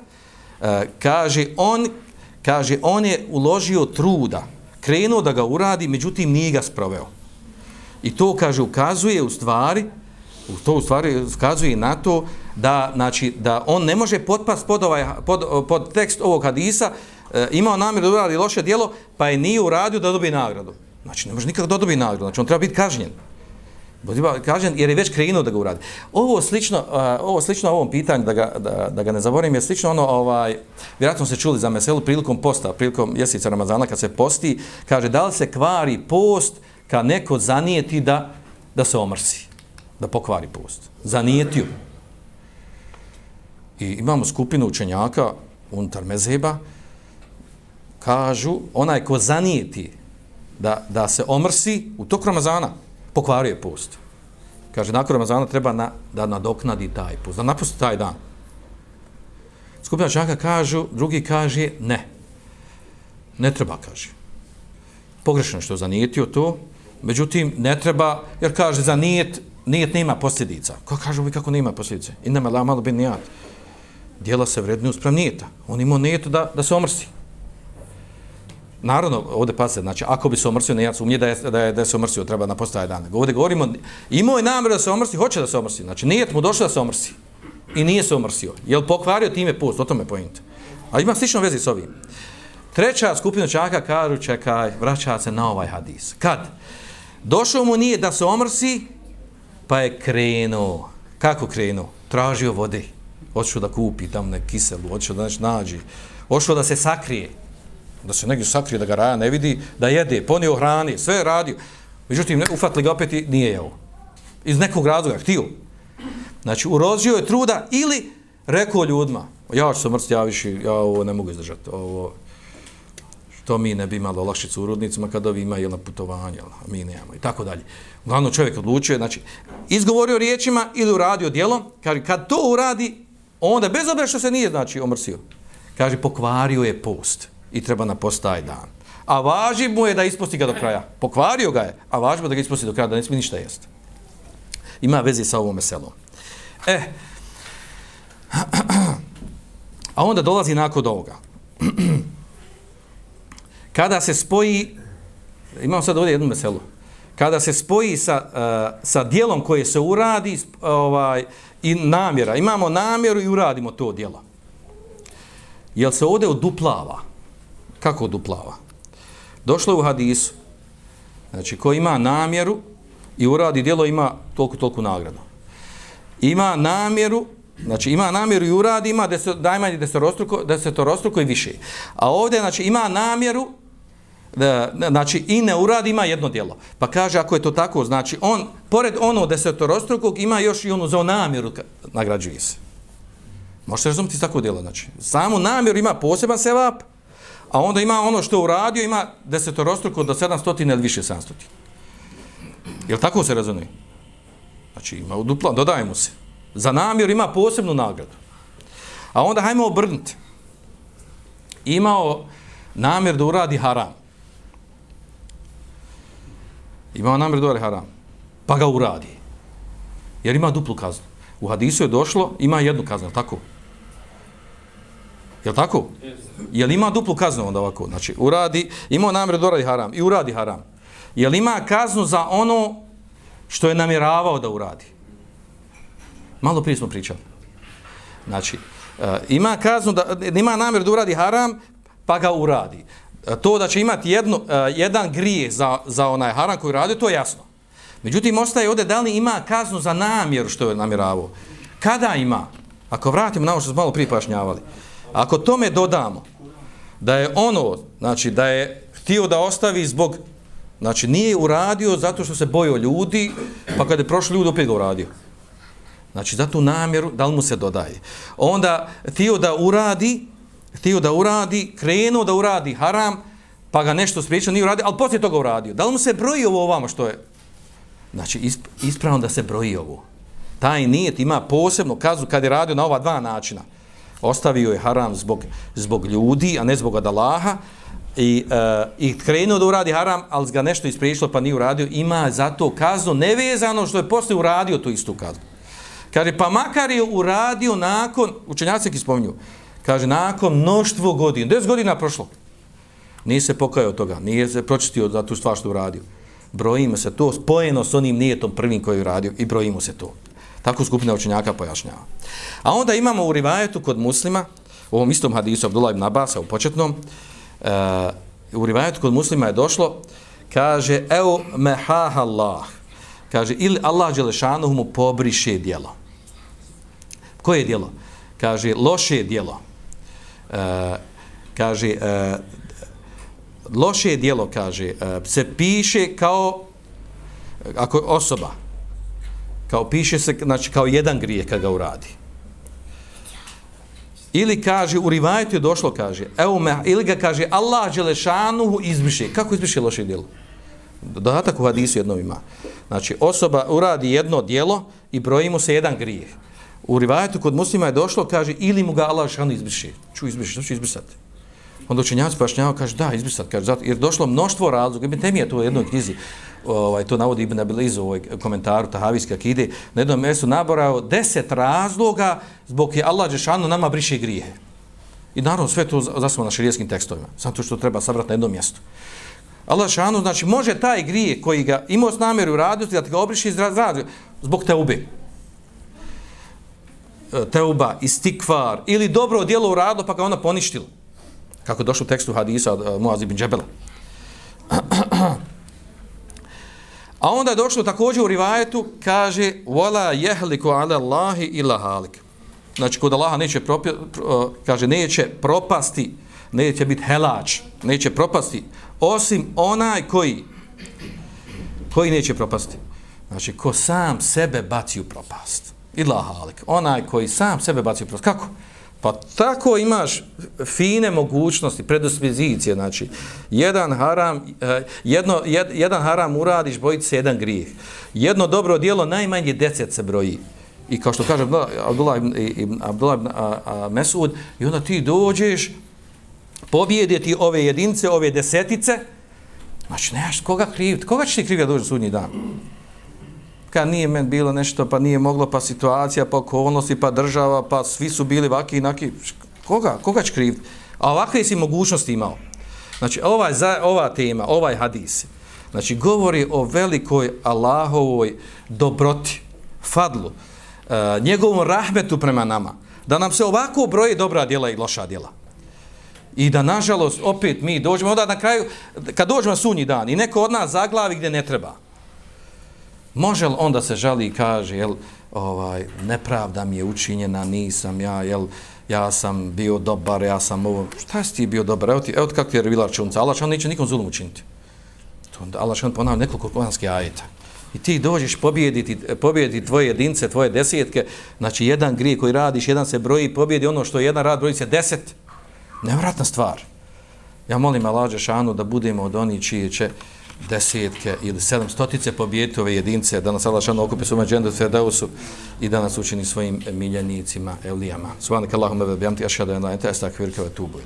e, kaže, on, kaže, on je uložio truda, krenuo da ga uradi, međutim nije ga sproveo. I to, kaže, ukazuje u stvari, to u stvari ukazuje na to da, znači, da on ne može potpast pod, ovaj, pod, pod tekst ovog hadisa, e, imao namjer da uradi loše dijelo, pa je nije uradio da dobije nagradu. Znači, ne može nikako da dobije nagradu, znači on treba biti kažnjen. Bodiba, kažen, jer je već krenuo da ga uradi. Ovo slično, uh, ovo slično ovom pitanju, da ga, da, da ga ne zaborim, je slično ono, ovaj, vjerojatno se čuli za meselu prilikom posta, prilikom jesica Ramazana, kad se posti, kaže, da li se kvari post kad neko zanijeti da, da se omrsi, da pokvari post. Zanijetio. I imamo skupinu učenjaka unutar mezheba, kažu, onaj ko zanijeti da, da se omrsi u tok Ramazana, pokvaruje post. Kaže, nakon Ramazana treba na, da nadoknadi taj post, da napusti taj dan. Skupina čaka kažu, drugi kaže, ne. Ne treba, kaže. Pogrešno što zanijetio to, međutim, ne treba, jer kaže, zanijet nijet, nema posljedica. Ko kaže mi kako nema posljedice? I nema la malo bin nijat. Dijela se vredni usprav nijeta. On ima nijetu da, da se omrsi. Naravno, ovdje pa znači, ako bi se omrsio, nejac umnije da je, da je, da je se omrsio, treba na postaje dan. Ovdje govorimo, imao je namjer da se omrsi, hoće da se omrsi. Znači, nijet mu došao da se omrsi. I nije se omrsio. Jel pokvario time post? O tome pojinte. A ima slično vezi s ovim. Treća skupina čaka kažu, čekaj, vraća se na ovaj hadis. Kad? Došao mu nije da se omrsi, pa je krenuo. Kako krenuo? Tražio vode. Hoću da kupi tamo ne kiselu, hoćeo da znači nađi. Hoćeo da se sakrije da se negdje sakrije, da ga raja ne vidi, da jede, ponio hrani, sve je radio. Međutim, ne, ufatli ga opet i nije jeo. Iz nekog razloga, htio. Znači, urozio je truda ili rekao ljudima, ja ću se mrsti, ja više, ja ovo ne mogu izdržati, ovo, to mi ne bi imalo lakšicu u rudnicima kada ovi imaju na putovanje, a mi nemamo i tako dalje. Uglavnom čovjek odlučuje, znači, izgovorio riječima ili uradio djelom, kaže, kad to uradi, onda, bez obzira što se nije, znači, omrsio, kaže, pokvario je post i treba na postaj dan. A važi mu je da ispusti ga do kraja. Pokvario ga je, a važi mu da ga ispusti do kraja, da ne smije ništa jesti. Ima veze sa ovom selom. E, eh, a onda dolazi nakon ovoga. Kada se spoji, imamo sad ovdje jednu meselu, kada se spoji sa, uh, sa dijelom koje se uradi ovaj, i namjera, imamo namjeru i uradimo to dijelo. Jel se ovdje oduplava? Kako oduplava? Došlo je u hadisu, znači ko ima namjeru i uradi djelo ima toliko toliko nagradu. Ima namjeru, znači ima namjeru i uradi ima da se najmanje da se rostruko, da se to rostruko i više. A ovdje znači ima namjeru znači i ne uradi ima jedno djelo. Pa kaže ako je to tako, znači on pored ono desetorostrukog ima još i ono za namjeru nagrađuje se. Možete razumjeti tako djelo, znači. Samo namjer ima poseban sevap, a onda ima ono što uradio, ima desetorostruko do 700 ili više 700. Jel tako se razumije? Znači ima dupla, dodajemo se. Za namjer ima posebnu nagradu. A onda hajmo obrnuti. Imao namjer da uradi haram. Ima namjer da haram. Pa ga uradi. Jer ima duplu kaznu. U hadisu je došlo, ima jednu kaznu, tako? Je li tako? Je li ima duplu kaznu onda ovako? Znači, uradi, imao namjer da uradi haram i uradi haram. Je li ima kaznu za ono što je namjeravao da uradi? Malo prije smo pričali. Znači, uh, ima kaznu da ima namjer da uradi haram, pa ga uradi. To da će imati jedno, e, jedan grije za, za onaj haram koji radi, to je jasno. Međutim, ostaje ovdje da li ima kaznu za namjeru što je namjeravao. Kada ima? Ako vratimo na ovo što smo malo pripašnjavali. Ako tome dodamo da je ono, znači da je htio da ostavi zbog, znači nije uradio zato što se bojio ljudi, pa kada je prošli ljudi opet ga uradio. Znači za tu namjeru, da li mu se dodaje. Onda htio da uradi, htio da uradi, krenuo da uradi haram, pa ga nešto spriječio, nije uradio, ali poslije toga uradio. Da li mu se broji ovo ovamo što je? Znači ispravno da se broji ovo. Taj nijet ima posebno kazu kad je radio na ova dva načina ostavio je haram zbog, zbog ljudi, a ne zbog Adalaha, i, uh, i krenuo da uradi haram, ali ga nešto ispriječilo pa nije uradio, ima za to kaznu nevezano što je posle uradio tu istu kaznu. Kaže, pa makar je uradio nakon, učenjaci ki spominju, kaže, nakon mnoštvo godina, 10 godina prošlo, nije se pokajao od toga, nije se pročistio za tu stvar što uradio. Brojimo se to, spojeno s onim nijetom prvim koji je uradio i brojimo se to. Tako skupina učenjaka pojašnjava. A onda imamo u rivajetu kod muslima, u ovom istom hadisu Abdullah ibn Abasa u početnom, uh, u rivajetu kod muslima je došlo, kaže, evo mehaha Allah, kaže, ili Allah Đelešanu mu pobriše dijelo. Koje je dijelo? Kaže, loše dijelo. Eh, kaže, uh, loše dijelo, kaže, uh, se piše kao, ako osoba, kao piše se, znači kao jedan grije kad ga uradi. Ili kaže, u rivajetu je došlo, kaže, evo me, ili ga kaže, Allah Đelešanuhu izbriše. Kako izbriše loše djelo? Dodatak u hadisu jednom ima. Znači, osoba uradi jedno djelo i broji mu se jedan grijeh. U rivajetu kod muslima je došlo, kaže, ili mu ga Allah Đelešanuhu izbriše. Ču izbriše, što ću izbrisati? Onda učenjaci pašnjava, kaže, da, izbrisati, kaže, zato, jer došlo mnoštvo razloga, ibn Temija to u jednoj knjizi, ovaj, to navodi Ibn Abilizu u ovaj komentaru Tahavijske akide, na jednom mjestu naborao deset razloga zbog je Allah Đešanu nama briše grijehe. I naravno sve to zasvamo na širijskim tekstovima, samo to što treba sabrati na jednom mjestu. Allah Đešanu, znači, može taj grije koji ga imao s namjeru raditi, da ga obriši iz razloga, zbog te ube. E, teuba, istikvar, ili dobro djelo uradilo pa ga ona poništila kako je došlo u tekstu hadisa od uh, Muaz ibn Džebela. A onda je došlo također u rivajetu, kaže, wala jehliku ala Allahi ila halik. Znači, kod Allaha neće, propi, pro, e, kaže, neće propasti, neće biti helač, neće propasti, osim onaj koji, koji neće propasti. Znači, ko sam sebe baci u propast. Ila halik. Onaj koji sam sebe baci u propast. Kako? Pa tako imaš fine mogućnosti, predospozicije, znači, jedan haram, eh, jedno, jed, jedan haram uradiš, bojiti se jedan grijeh. Jedno dobro dijelo, najmanje deset se broji. I kao što kaže Abdullah ibn, ibn, Abdullah ibn a, a, Mesud, i onda ti dođeš, pobjediti ove jedince, ove desetice, znači, nemaš koga kriviti, koga će ti kriviti da dođe sudnji dan? Ka nije men bilo nešto, pa nije moglo, pa situacija, pa okolnosti, pa država, pa svi su bili vaki i naki. Koga? Koga će kriviti? A ovakve si mogućnosti imao. Znači, ovaj, ova tema, ovaj hadis, znači, govori o velikoj Allahovoj dobroti, fadlu, e, njegovom rahmetu prema nama, da nam se ovako broje dobra djela i loša djela. I da, nažalost, opet mi dođemo, onda na kraju, kad dođemo sunji dan i neko od nas zaglavi gdje ne treba, može li onda se žali i kaže, jel, ovaj, nepravda mi je učinjena, nisam ja, jel, ja sam bio dobar, ja sam ovo, šta si ti bio dobar, evo, ti, evo kako ti je bila računca, Allah šan neće nikom zulum učiniti. To, Allah šan ponavlja nekoliko kuranskih ajeta. I ti dođeš pobjediti, pobjediti tvoje jedince, tvoje desetke, znači jedan grije koji radiš, jedan se broji, pobjedi ono što jedan rad, broji se deset. Nevratna stvar. Ja molim Allah Žešanu da budemo od onih čije će desetke ili sedam stotice pobijeti ove jedince, da nas Allah Žešanu okupi svojom džendu Ferdausu i da nas učini svojim miljenicima, evlijama. Svane Allahumma ve bihamdika ashhadu an la ilaha illa anta astaghfiruka wa atubu.